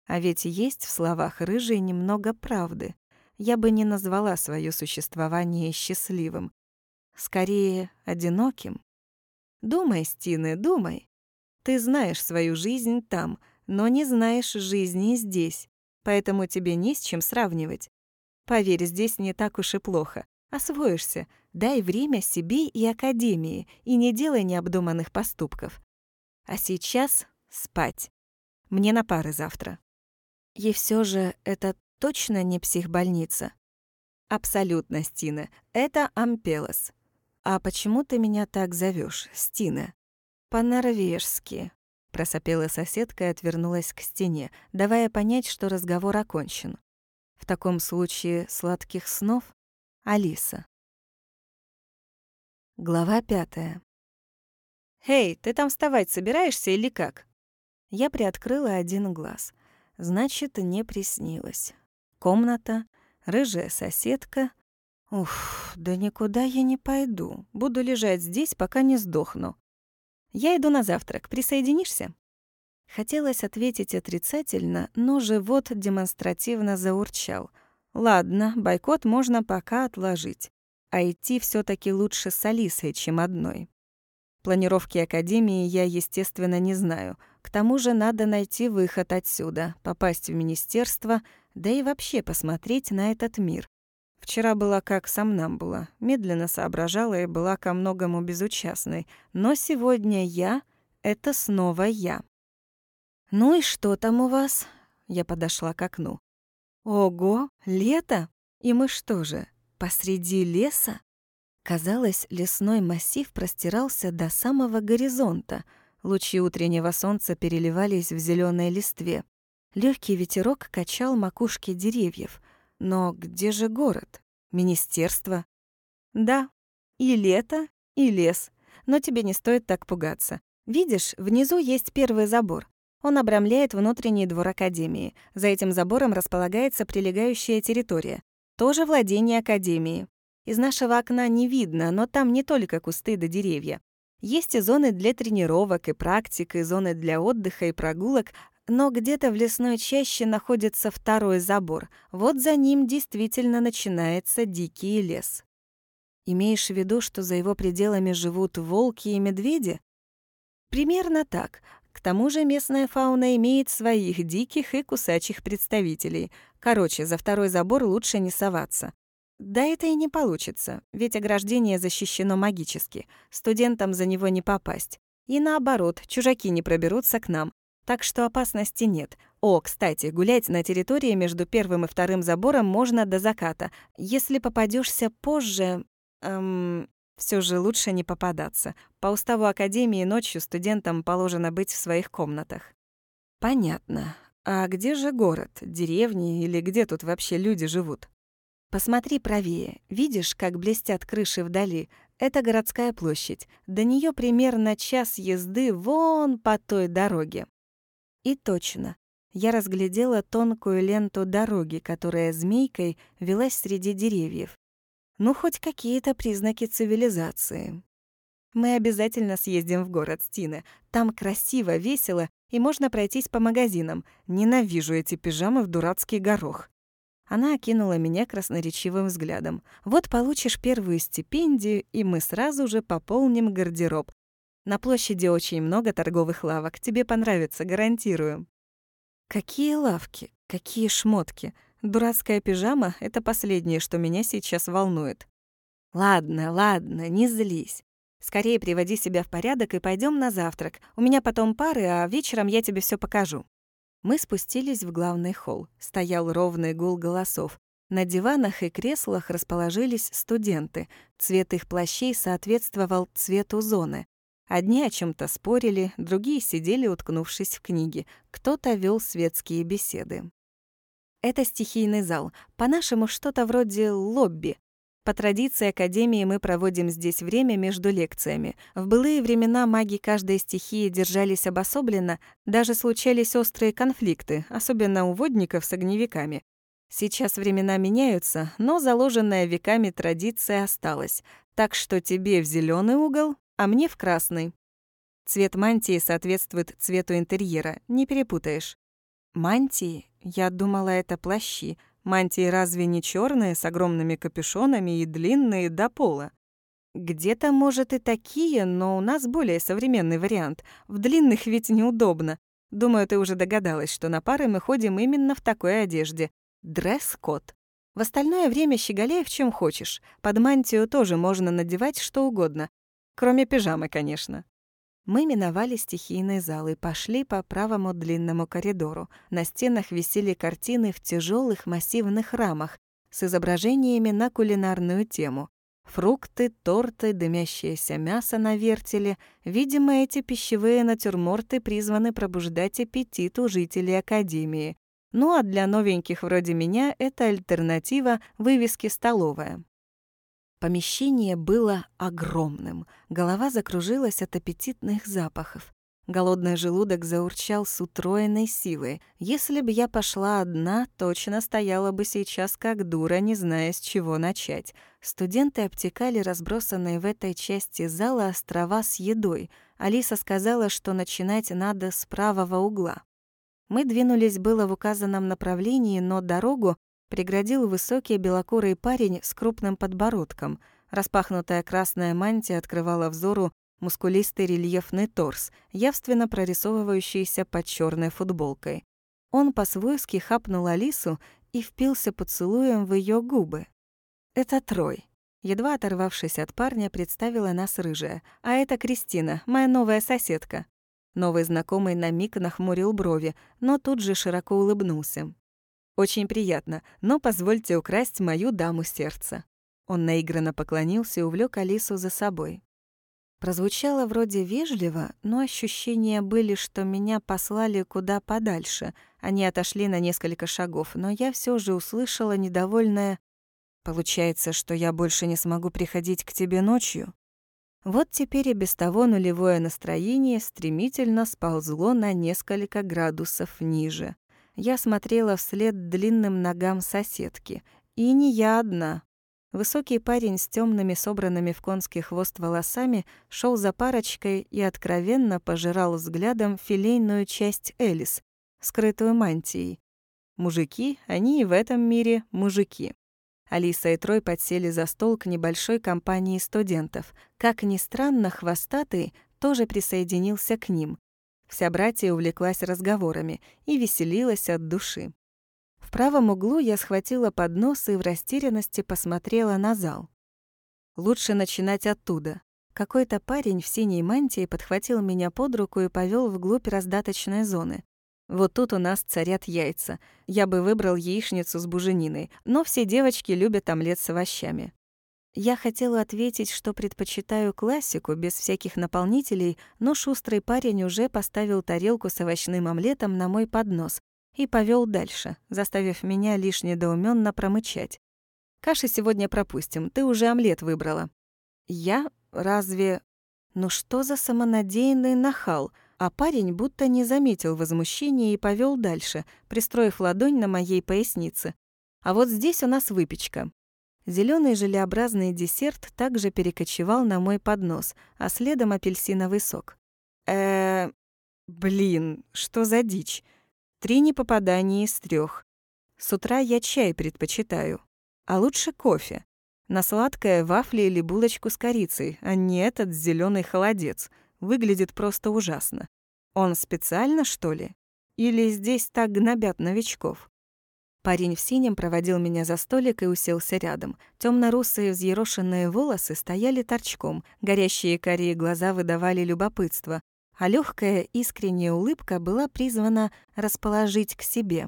А ведь есть в словах рыжей немного правды. Я бы не назвала свое существование счастливым. Скорее, одиноким. Думай, Стины, думай. Ты знаешь свою жизнь там, но не знаешь жизни здесь, поэтому тебе не с чем сравнивать. Поверь, здесь не так уж и плохо. Освоишься, дай время себе и академии, и не делай необдуманных поступков. А сейчас спать. Мне на пары завтра. И все же это точно не психбольница. Абсолютно, Стина. Это Ампелос. А почему ты меня так зовешь, Стина? По-норвежски. Просопела соседка и отвернулась к стене, давая понять, что разговор окончен. В таком случае сладких снов Алиса. Глава пятая. «Эй, ты там вставать собираешься или как?» Я приоткрыла один глаз. Значит, не приснилось. Комната, рыжая соседка. Уф, да никуда я не пойду. Буду лежать здесь, пока не сдохну. Я иду на завтрак. Присоединишься? Хотелось ответить отрицательно, но живот демонстративно заурчал — Ладно, бойкот можно пока отложить. А идти все таки лучше с Алисой, чем одной. Планировки Академии я, естественно, не знаю. К тому же надо найти выход отсюда, попасть в министерство, да и вообще посмотреть на этот мир. Вчера была как сам нам была, медленно соображала и была ко многому безучастной. Но сегодня я — это снова я. «Ну и что там у вас?» Я подошла к окну. Ого, лето? И мы что же, посреди леса? Казалось, лесной массив простирался до самого горизонта. Лучи утреннего солнца переливались в зеленой листве. Легкий ветерок качал макушки деревьев. Но где же город? Министерство? Да, и лето, и лес. Но тебе не стоит так пугаться. Видишь, внизу есть первый забор. Он обрамляет внутренний двор Академии. За этим забором располагается прилегающая территория. Тоже владение Академии. Из нашего окна не видно, но там не только кусты да деревья. Есть и зоны для тренировок, и практик, и зоны для отдыха и прогулок, но где-то в лесной чаще находится второй забор. Вот за ним действительно начинается дикий лес. Имеешь в виду, что за его пределами живут волки и медведи? Примерно так. К тому же местная фауна имеет своих диких и кусачих представителей. Короче, за второй забор лучше не соваться. Да это и не получится, ведь ограждение защищено магически. Студентам за него не попасть. И наоборот, чужаки не проберутся к нам. Так что опасности нет. О, кстати, гулять на территории между первым и вторым забором можно до заката. Если попадешься позже... Эм, все же лучше не попадаться. По уставу Академии ночью студентам положено быть в своих комнатах. Понятно. А где же город? Деревни или где тут вообще люди живут? Посмотри правее. Видишь, как блестят крыши вдали? Это городская площадь. До нее примерно час езды вон по той дороге. И точно. Я разглядела тонкую ленту дороги, которая змейкой велась среди деревьев. Ну, хоть какие-то признаки цивилизации. Мы обязательно съездим в город Стины. Там красиво, весело, и можно пройтись по магазинам. Ненавижу эти пижамы в дурацкий горох. Она окинула меня красноречивым взглядом. Вот получишь первую стипендию, и мы сразу же пополним гардероб. На площади очень много торговых лавок. Тебе понравится, гарантирую. Какие лавки? Какие шмотки? Дурацкая пижама — это последнее, что меня сейчас волнует. Ладно, ладно, не злись. Скорее приводи себя в порядок и пойдем на завтрак. У меня потом пары, а вечером я тебе все покажу. Мы спустились в главный холл. Стоял ровный гул голосов. На диванах и креслах расположились студенты. Цвет их плащей соответствовал цвету зоны. Одни о чем то спорили, другие сидели, уткнувшись в книги. Кто-то вел светские беседы. Это стихийный зал, по-нашему что-то вроде лобби. По традиции Академии мы проводим здесь время между лекциями. В былые времена маги каждой стихии держались обособленно, даже случались острые конфликты, особенно у водников с огневиками. Сейчас времена меняются, но заложенная веками традиция осталась. Так что тебе в зеленый угол, а мне в красный. Цвет мантии соответствует цвету интерьера, не перепутаешь. Мантии? Я думала, это плащи. Мантии разве не черные с огромными капюшонами и длинные до пола? Где-то, может, и такие, но у нас более современный вариант. В длинных ведь неудобно. Думаю, ты уже догадалась, что на пары мы ходим именно в такой одежде. Дресс-код. В остальное время щеголяй в чем хочешь. Под мантию тоже можно надевать что угодно. Кроме пижамы, конечно. Мы миновали стихийный зал и пошли по правому длинному коридору. На стенах висели картины в тяжелых массивных рамах с изображениями на кулинарную тему. Фрукты, торты, дымящееся мясо на вертеле. Видимо, эти пищевые натюрморты призваны пробуждать аппетит у жителей Академии. Ну а для новеньких вроде меня это альтернатива вывески «столовая». Помещение было огромным. Голова закружилась от аппетитных запахов. Голодный желудок заурчал с утроенной силой. Если бы я пошла одна, точно стояла бы сейчас как дура, не зная, с чего начать. Студенты обтекали разбросанные в этой части зала острова с едой. Алиса сказала, что начинать надо с правого угла. Мы двинулись было в указанном направлении, но дорогу преградил высокий белокурый парень с крупным подбородком. Распахнутая красная мантия открывала взору мускулистый рельефный торс, явственно прорисовывающийся под черной футболкой. Он по-свойски хапнул Алису и впился поцелуем в ее губы. «Это Трой». Едва оторвавшись от парня, представила нас рыжая. «А это Кристина, моя новая соседка». Новый знакомый на миг нахмурил брови, но тут же широко улыбнулся. Очень приятно, но позвольте украсть мою даму сердца». Он наигранно поклонился и увлек Алису за собой. Прозвучало вроде вежливо, но ощущения были, что меня послали куда подальше. Они отошли на несколько шагов, но я все же услышала недовольное «Получается, что я больше не смогу приходить к тебе ночью?» Вот теперь и без того нулевое настроение стремительно сползло на несколько градусов ниже. Я смотрела вслед длинным ногам соседки. И не я одна. Высокий парень с темными собранными в конский хвост волосами шел за парочкой и откровенно пожирал взглядом филейную часть Элис, скрытую мантией. Мужики, они и в этом мире мужики. Алиса и Трой подсели за стол к небольшой компании студентов. Как ни странно, хвостатый тоже присоединился к ним. Вся братья увлеклась разговорами и веселилась от души. В правом углу я схватила поднос и в растерянности посмотрела на зал. Лучше начинать оттуда. Какой-то парень в синей мантии подхватил меня под руку и повел вглубь раздаточной зоны. Вот тут у нас царят яйца. Я бы выбрал яичницу с бужениной, но все девочки любят омлет с овощами. Я хотела ответить, что предпочитаю классику без всяких наполнителей, но шустрый парень уже поставил тарелку с овощным омлетом на мой поднос и повел дальше, заставив меня лишь недоуменно промычать. «Каши сегодня пропустим, ты уже омлет выбрала». «Я? Разве...» «Ну что за самонадеянный нахал?» а парень будто не заметил возмущения и повел дальше, пристроив ладонь на моей пояснице. А вот здесь у нас выпечка. Зеленый желеобразный десерт также перекочевал на мой поднос, а следом апельсиновый сок. э Блин, что за дичь? Три непопадания из трех. С утра я чай предпочитаю. А лучше кофе. На сладкое вафли или булочку с корицей, а не этот зеленый холодец — выглядит просто ужасно. Он специально, что ли? Или здесь так гнобят новичков? Парень в синем проводил меня за столик и уселся рядом. Темно-русые взъерошенные волосы стояли торчком, горящие карие глаза выдавали любопытство, а легкая искренняя улыбка была призвана расположить к себе.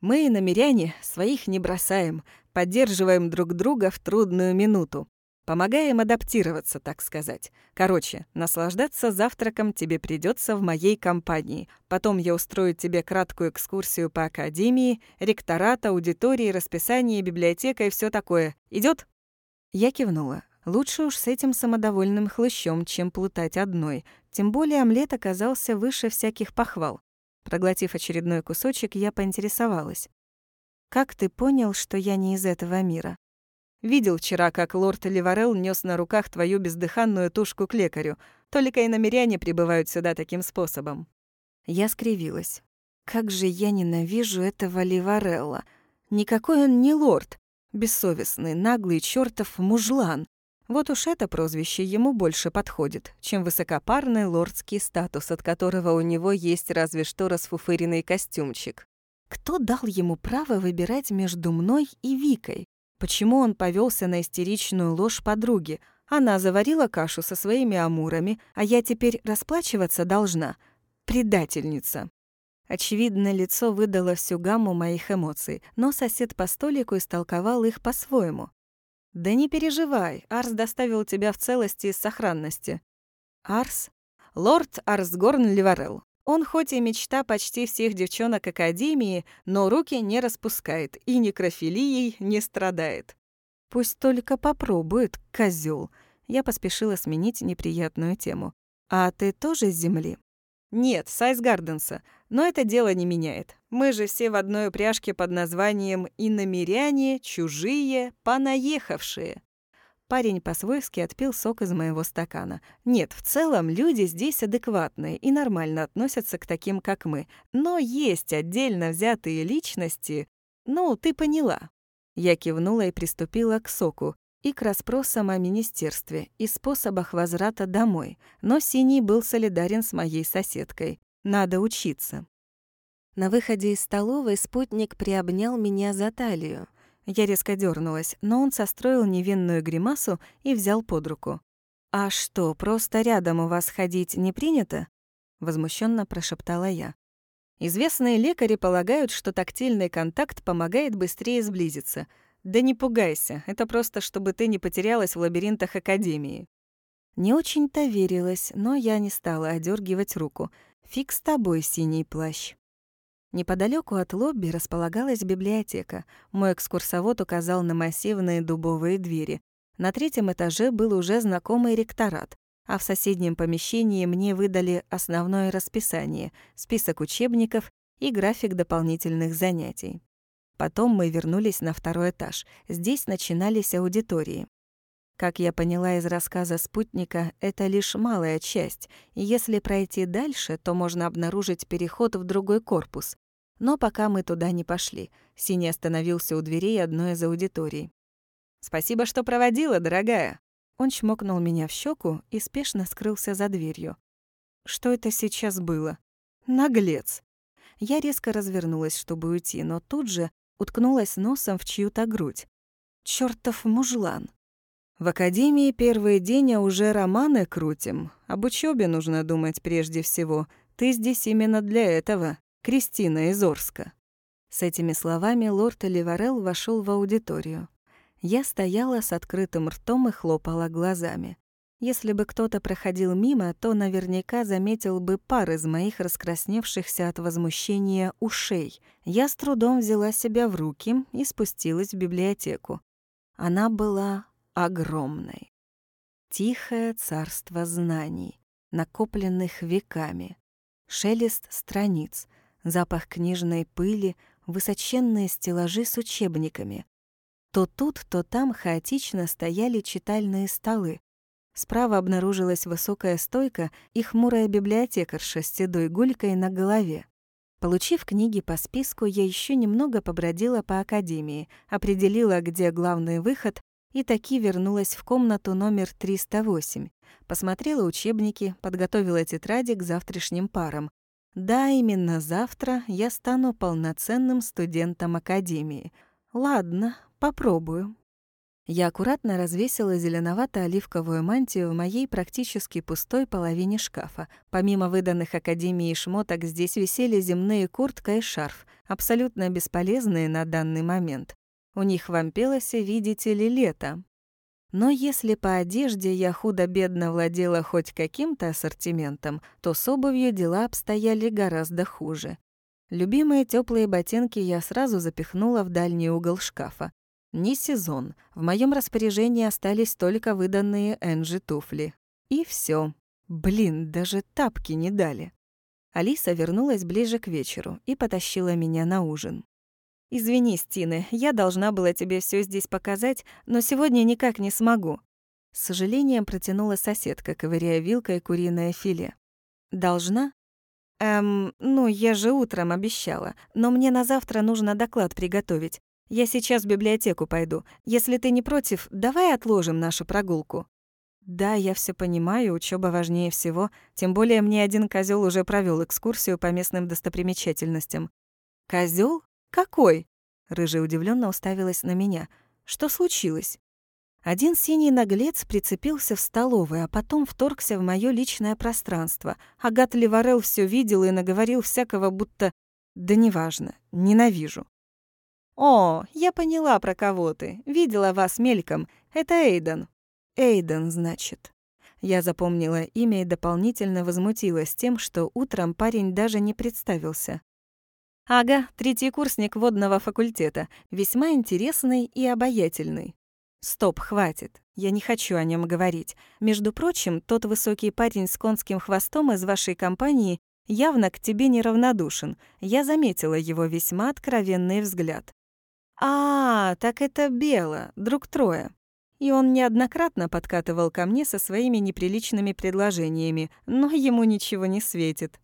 «Мы, намеряне, своих не бросаем, поддерживаем друг друга в трудную минуту. Помогаем адаптироваться, так сказать. Короче, наслаждаться завтраком тебе придется в моей компании. Потом я устрою тебе краткую экскурсию по академии, ректорат, аудитории, расписание, библиотека и все такое. Идет? Я кивнула. Лучше уж с этим самодовольным хлыщом, чем плутать одной. Тем более омлет оказался выше всяких похвал. Проглотив очередной кусочек, я поинтересовалась. «Как ты понял, что я не из этого мира?» Видел вчера, как лорд Ливарел нес на руках твою бездыханную тушку к лекарю. Только и намеряне прибывают сюда таким способом». Я скривилась. «Как же я ненавижу этого Ливарелла! Никакой он не лорд! Бессовестный, наглый чертов мужлан! Вот уж это прозвище ему больше подходит, чем высокопарный лордский статус, от которого у него есть разве что расфуфыренный костюмчик. Кто дал ему право выбирать между мной и Викой? Почему он повелся на истеричную ложь подруги? Она заварила кашу со своими амурами, а я теперь расплачиваться должна. Предательница. Очевидно, лицо выдало всю гамму моих эмоций, но сосед по столику истолковал их по-своему. «Да не переживай, Арс доставил тебя в целости и сохранности». «Арс?» «Лорд Арсгорн Ливарел. Он хоть и мечта почти всех девчонок Академии, но руки не распускает и некрофилией не страдает. Пусть только попробует, козел. Я поспешила сменить неприятную тему. А ты тоже с земли? Нет, с Айсгарденса. Но это дело не меняет. Мы же все в одной упряжке под названием «Иномиряне, чужие, понаехавшие». Парень по-свойски отпил сок из моего стакана. Нет, в целом люди здесь адекватные и нормально относятся к таким, как мы. Но есть отдельно взятые личности. Ну, ты поняла. Я кивнула и приступила к соку и к расспросам о министерстве и способах возврата домой. Но Синий был солидарен с моей соседкой. Надо учиться. На выходе из столовой спутник приобнял меня за талию. Я резко дернулась, но он состроил невинную гримасу и взял под руку. «А что, просто рядом у вас ходить не принято?» Возмущенно прошептала я. Известные лекари полагают, что тактильный контакт помогает быстрее сблизиться. Да не пугайся, это просто чтобы ты не потерялась в лабиринтах Академии. Не очень-то верилась, но я не стала одергивать руку. Фиг с тобой, синий плащ. Неподалеку от лобби располагалась библиотека. Мой экскурсовод указал на массивные дубовые двери. На третьем этаже был уже знакомый ректорат, а в соседнем помещении мне выдали основное расписание, список учебников и график дополнительных занятий. Потом мы вернулись на второй этаж. Здесь начинались аудитории. Как я поняла из рассказа спутника, это лишь малая часть, если пройти дальше, то можно обнаружить переход в другой корпус. Но пока мы туда не пошли, Синий остановился у дверей одной из аудиторий. «Спасибо, что проводила, дорогая!» Он чмокнул меня в щеку и спешно скрылся за дверью. Что это сейчас было? Наглец! Я резко развернулась, чтобы уйти, но тут же уткнулась носом в чью-то грудь. Чёртов мужлан! В академии первый день, а уже романы крутим. Об учебе нужно думать прежде всего. Ты здесь именно для этого, Кристина из Орска». С этими словами лорд Оливарел вошел в аудиторию. Я стояла с открытым ртом и хлопала глазами. Если бы кто-то проходил мимо, то наверняка заметил бы пар из моих раскрасневшихся от возмущения ушей. Я с трудом взяла себя в руки и спустилась в библиотеку. Она была огромной. Тихое царство знаний, накопленных веками. Шелест страниц, запах книжной пыли, высоченные стеллажи с учебниками. То тут, то там хаотично стояли читальные столы. Справа обнаружилась высокая стойка и хмурая библиотекарша с седой гулькой на голове. Получив книги по списку, я еще немного побродила по академии, определила, где главный выход, и таки вернулась в комнату номер 308. Посмотрела учебники, подготовила тетради к завтрашним парам. Да, именно завтра я стану полноценным студентом академии. Ладно, попробую. Я аккуратно развесила зеленовато-оливковую мантию в моей практически пустой половине шкафа. Помимо выданных Академией шмоток, здесь висели земные куртка и шарф, абсолютно бесполезные на данный момент. У них в Ампелосе, видите ли, лето. Но если по одежде я худо-бедно владела хоть каким-то ассортиментом, то с обувью дела обстояли гораздо хуже. Любимые теплые ботинки я сразу запихнула в дальний угол шкафа. Не сезон. В моем распоряжении остались только выданные Энджи туфли. И все. Блин, даже тапки не дали. Алиса вернулась ближе к вечеру и потащила меня на ужин. «Извини, Стины, я должна была тебе все здесь показать, но сегодня никак не смогу». С сожалением протянула соседка, ковыряя вилкой куриное филе. «Должна?» «Эм, ну, я же утром обещала, но мне на завтра нужно доклад приготовить. Я сейчас в библиотеку пойду. Если ты не против, давай отложим нашу прогулку». «Да, я все понимаю, учеба важнее всего, тем более мне один козел уже провел экскурсию по местным достопримечательностям». Козел? «Какой?» Рыжая удивленно уставилась на меня. «Что случилось?» Один синий наглец прицепился в столовой, а потом вторгся в мое личное пространство. Агат Леварел все видел и наговорил всякого, будто... Да неважно, ненавижу. «О, я поняла, про кого ты. Видела вас мельком. Это Эйден». «Эйден, значит». Я запомнила имя и дополнительно возмутилась тем, что утром парень даже не представился. Ага, третий курсник водного факультета, весьма интересный и обаятельный. Стоп, хватит. Я не хочу о нем говорить. Между прочим, тот высокий парень с конским хвостом из вашей компании явно к тебе неравнодушен. Я заметила его весьма откровенный взгляд. А, так это Бела, друг Троя. И он неоднократно подкатывал ко мне со своими неприличными предложениями, но ему ничего не светит.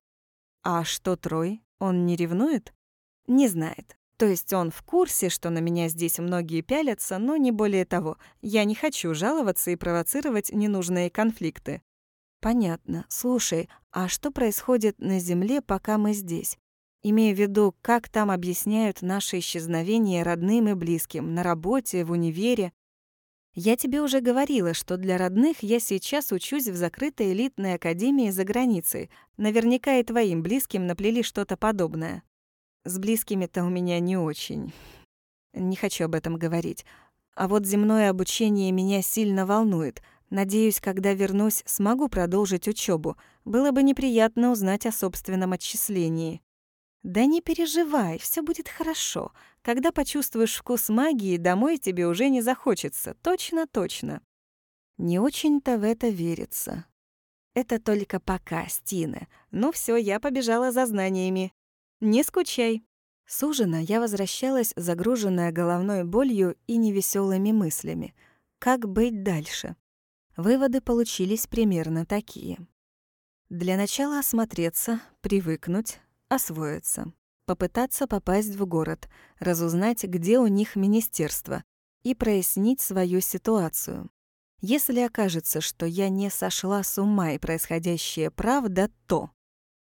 А что Трой? Он не ревнует? Не знает. То есть он в курсе, что на меня здесь многие пялятся, но не более того. Я не хочу жаловаться и провоцировать ненужные конфликты. Понятно. Слушай, а что происходит на Земле, пока мы здесь? Имею в виду, как там объясняют наше исчезновение родным и близким, на работе, в универе. Я тебе уже говорила, что для родных я сейчас учусь в закрытой элитной академии за границей. Наверняка и твоим близким наплели что-то подобное. С близкими-то у меня не очень. Не хочу об этом говорить. А вот земное обучение меня сильно волнует. Надеюсь, когда вернусь, смогу продолжить учебу. Было бы неприятно узнать о собственном отчислении. Да не переживай, все будет хорошо. Когда почувствуешь вкус магии, домой тебе уже не захочется. Точно-точно. Не очень-то в это верится. Это только пока, Стина. Ну все, я побежала за знаниями. Не скучай. С ужина я возвращалась, загруженная головной болью и невеселыми мыслями. Как быть дальше? Выводы получились примерно такие. Для начала осмотреться, привыкнуть, освоиться, попытаться попасть в город, разузнать, где у них министерство, и прояснить свою ситуацию. Если окажется, что я не сошла с ума и происходящее правда, то...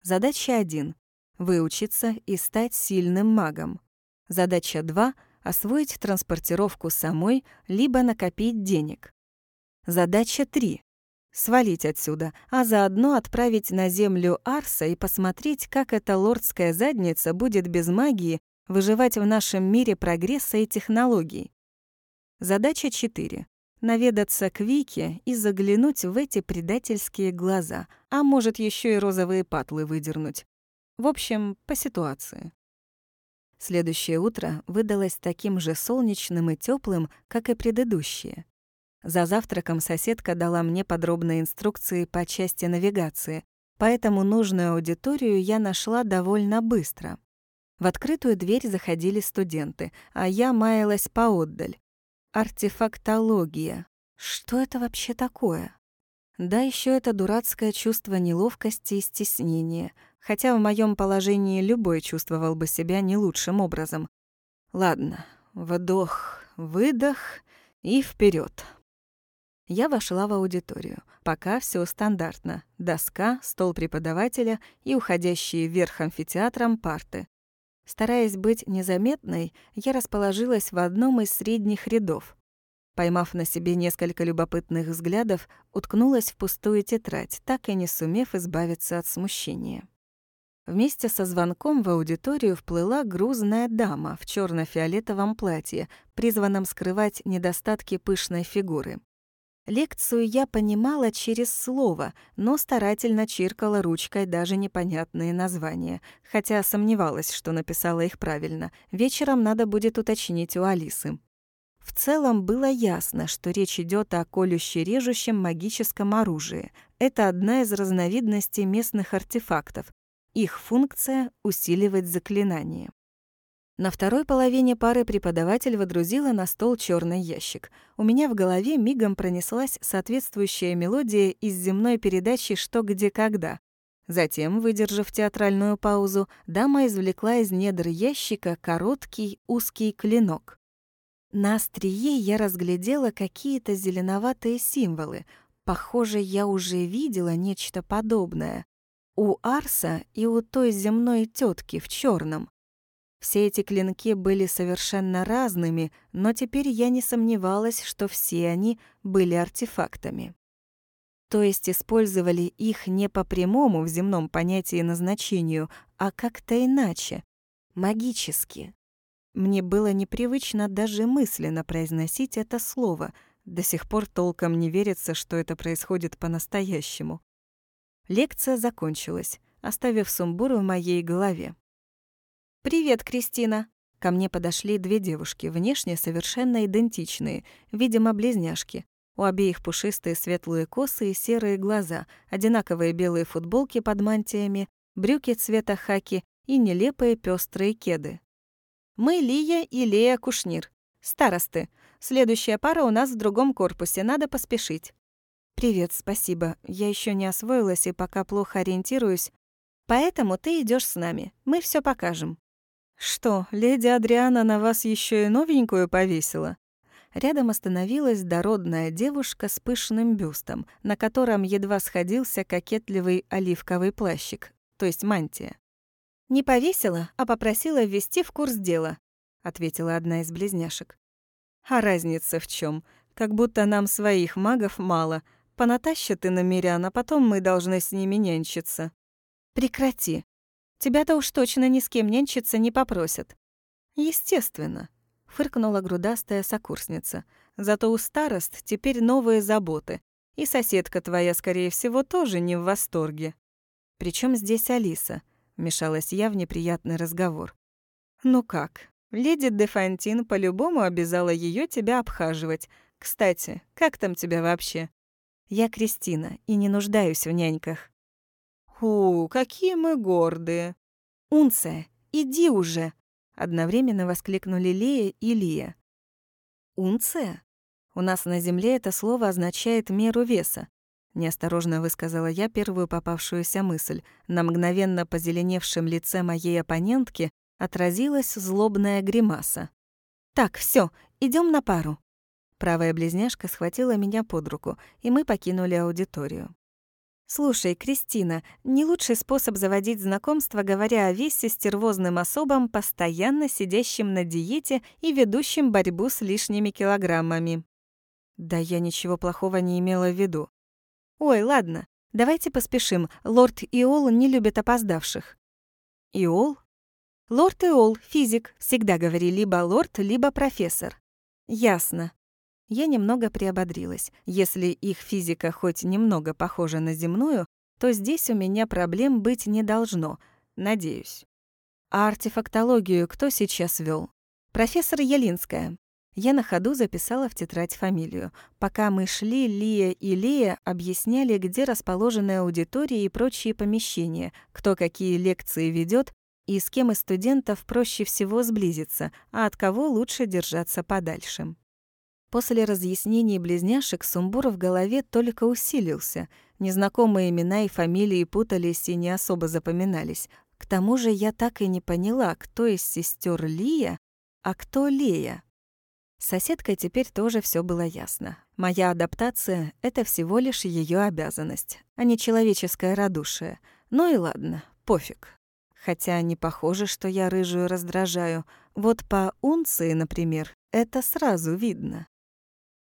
Задача 1 — выучиться и стать сильным магом. Задача 2 — освоить транспортировку самой, либо накопить денег. Задача 3 свалить отсюда, а заодно отправить на землю Арса и посмотреть, как эта лордская задница будет без магии выживать в нашем мире прогресса и технологий. Задача 4. Наведаться к Вике и заглянуть в эти предательские глаза, а может еще и розовые патлы выдернуть. В общем, по ситуации. Следующее утро выдалось таким же солнечным и теплым, как и предыдущее. За завтраком соседка дала мне подробные инструкции по части навигации, поэтому нужную аудиторию я нашла довольно быстро. В открытую дверь заходили студенты, а я маялась поотдаль. Артефактология. Что это вообще такое? Да еще это дурацкое чувство неловкости и стеснения, хотя в моем положении любой чувствовал бы себя не лучшим образом. Ладно, вдох, выдох и вперед. Я вошла в аудиторию. Пока все стандартно. Доска, стол преподавателя и уходящие вверх амфитеатром парты. Стараясь быть незаметной, я расположилась в одном из средних рядов. Поймав на себе несколько любопытных взглядов, уткнулась в пустую тетрадь, так и не сумев избавиться от смущения. Вместе со звонком в аудиторию вплыла грузная дама в черно фиолетовом платье, призванном скрывать недостатки пышной фигуры. Лекцию я понимала через слово, но старательно чиркала ручкой даже непонятные названия, хотя сомневалась, что написала их правильно. Вечером надо будет уточнить у Алисы. В целом было ясно, что речь идет о колюще-режущем магическом оружии. Это одна из разновидностей местных артефактов. Их функция — усиливать заклинание. На второй половине пары преподаватель водрузила на стол черный ящик. У меня в голове мигом пронеслась соответствующая мелодия из земной передачи «Что, где, когда». Затем, выдержав театральную паузу, дама извлекла из недр ящика короткий узкий клинок. На острие я разглядела какие-то зеленоватые символы. Похоже, я уже видела нечто подобное. У Арса и у той земной тетки в черном. Все эти клинки были совершенно разными, но теперь я не сомневалась, что все они были артефактами. То есть использовали их не по прямому в земном понятии назначению, а как-то иначе, магически. Мне было непривычно даже мысленно произносить это слово. До сих пор толком не верится, что это происходит по-настоящему. Лекция закончилась, оставив сумбур в моей голове. «Привет, Кристина!» Ко мне подошли две девушки, внешне совершенно идентичные, видимо, близняшки. У обеих пушистые светлые косы и серые глаза, одинаковые белые футболки под мантиями, брюки цвета хаки и нелепые пестрые кеды. «Мы Лия и Лея Кушнир. Старосты. Следующая пара у нас в другом корпусе, надо поспешить». «Привет, спасибо. Я еще не освоилась и пока плохо ориентируюсь. Поэтому ты идешь с нами. Мы все покажем». «Что, леди Адриана на вас еще и новенькую повесила?» Рядом остановилась дородная девушка с пышным бюстом, на котором едва сходился кокетливый оливковый плащик, то есть мантия. «Не повесила, а попросила ввести в курс дела», — ответила одна из близняшек. «А разница в чем? Как будто нам своих магов мало. Понатащат ты на мирян, а потом мы должны с ними нянчиться. Прекрати. Тебя-то уж точно ни с кем нянчиться не попросят. Естественно, фыркнула грудастая сокурсница. Зато у старост теперь новые заботы. И соседка твоя, скорее всего, тоже не в восторге. Причем здесь Алиса? Вмешалась я в неприятный разговор. Ну как, леди де Фонтин по-любому обязала ее тебя обхаживать. Кстати, как там тебя вообще? Я Кристина и не нуждаюсь в няньках. «Фу, какие мы гордые!» «Унция, иди уже!» Одновременно воскликнули Лея и Лия. «Унция? У нас на Земле это слово означает меру веса. Неосторожно высказала я первую попавшуюся мысль. На мгновенно позеленевшем лице моей оппонентки отразилась злобная гримаса. «Так, все, идем на пару». Правая близняшка схватила меня под руку, и мы покинули аудиторию. «Слушай, Кристина, не лучший способ заводить знакомство, говоря о весе стервозным особам, постоянно сидящим на диете и ведущим борьбу с лишними килограммами». «Да я ничего плохого не имела в виду». «Ой, ладно, давайте поспешим. Лорд Иол не любит опоздавших». «Иол?» «Лорд Иол, физик, всегда говори либо лорд, либо профессор». «Ясно. Я немного приободрилась. Если их физика хоть немного похожа на земную, то здесь у меня проблем быть не должно. Надеюсь. А артефактологию кто сейчас вел? Профессор Ялинская. Я на ходу записала в тетрадь фамилию. Пока мы шли, Лия и Лея объясняли, где расположены аудитории и прочие помещения, кто какие лекции ведет и с кем из студентов проще всего сблизиться, а от кого лучше держаться подальше. После разъяснений близняшек сумбур в голове только усилился. Незнакомые имена и фамилии путались и не особо запоминались. К тому же я так и не поняла, кто из сестер Лия, а кто Лея. С соседкой теперь тоже все было ясно. Моя адаптация — это всего лишь ее обязанность, а не человеческое радушие. Ну и ладно, пофиг. Хотя не похоже, что я рыжую раздражаю. Вот по унции, например, это сразу видно.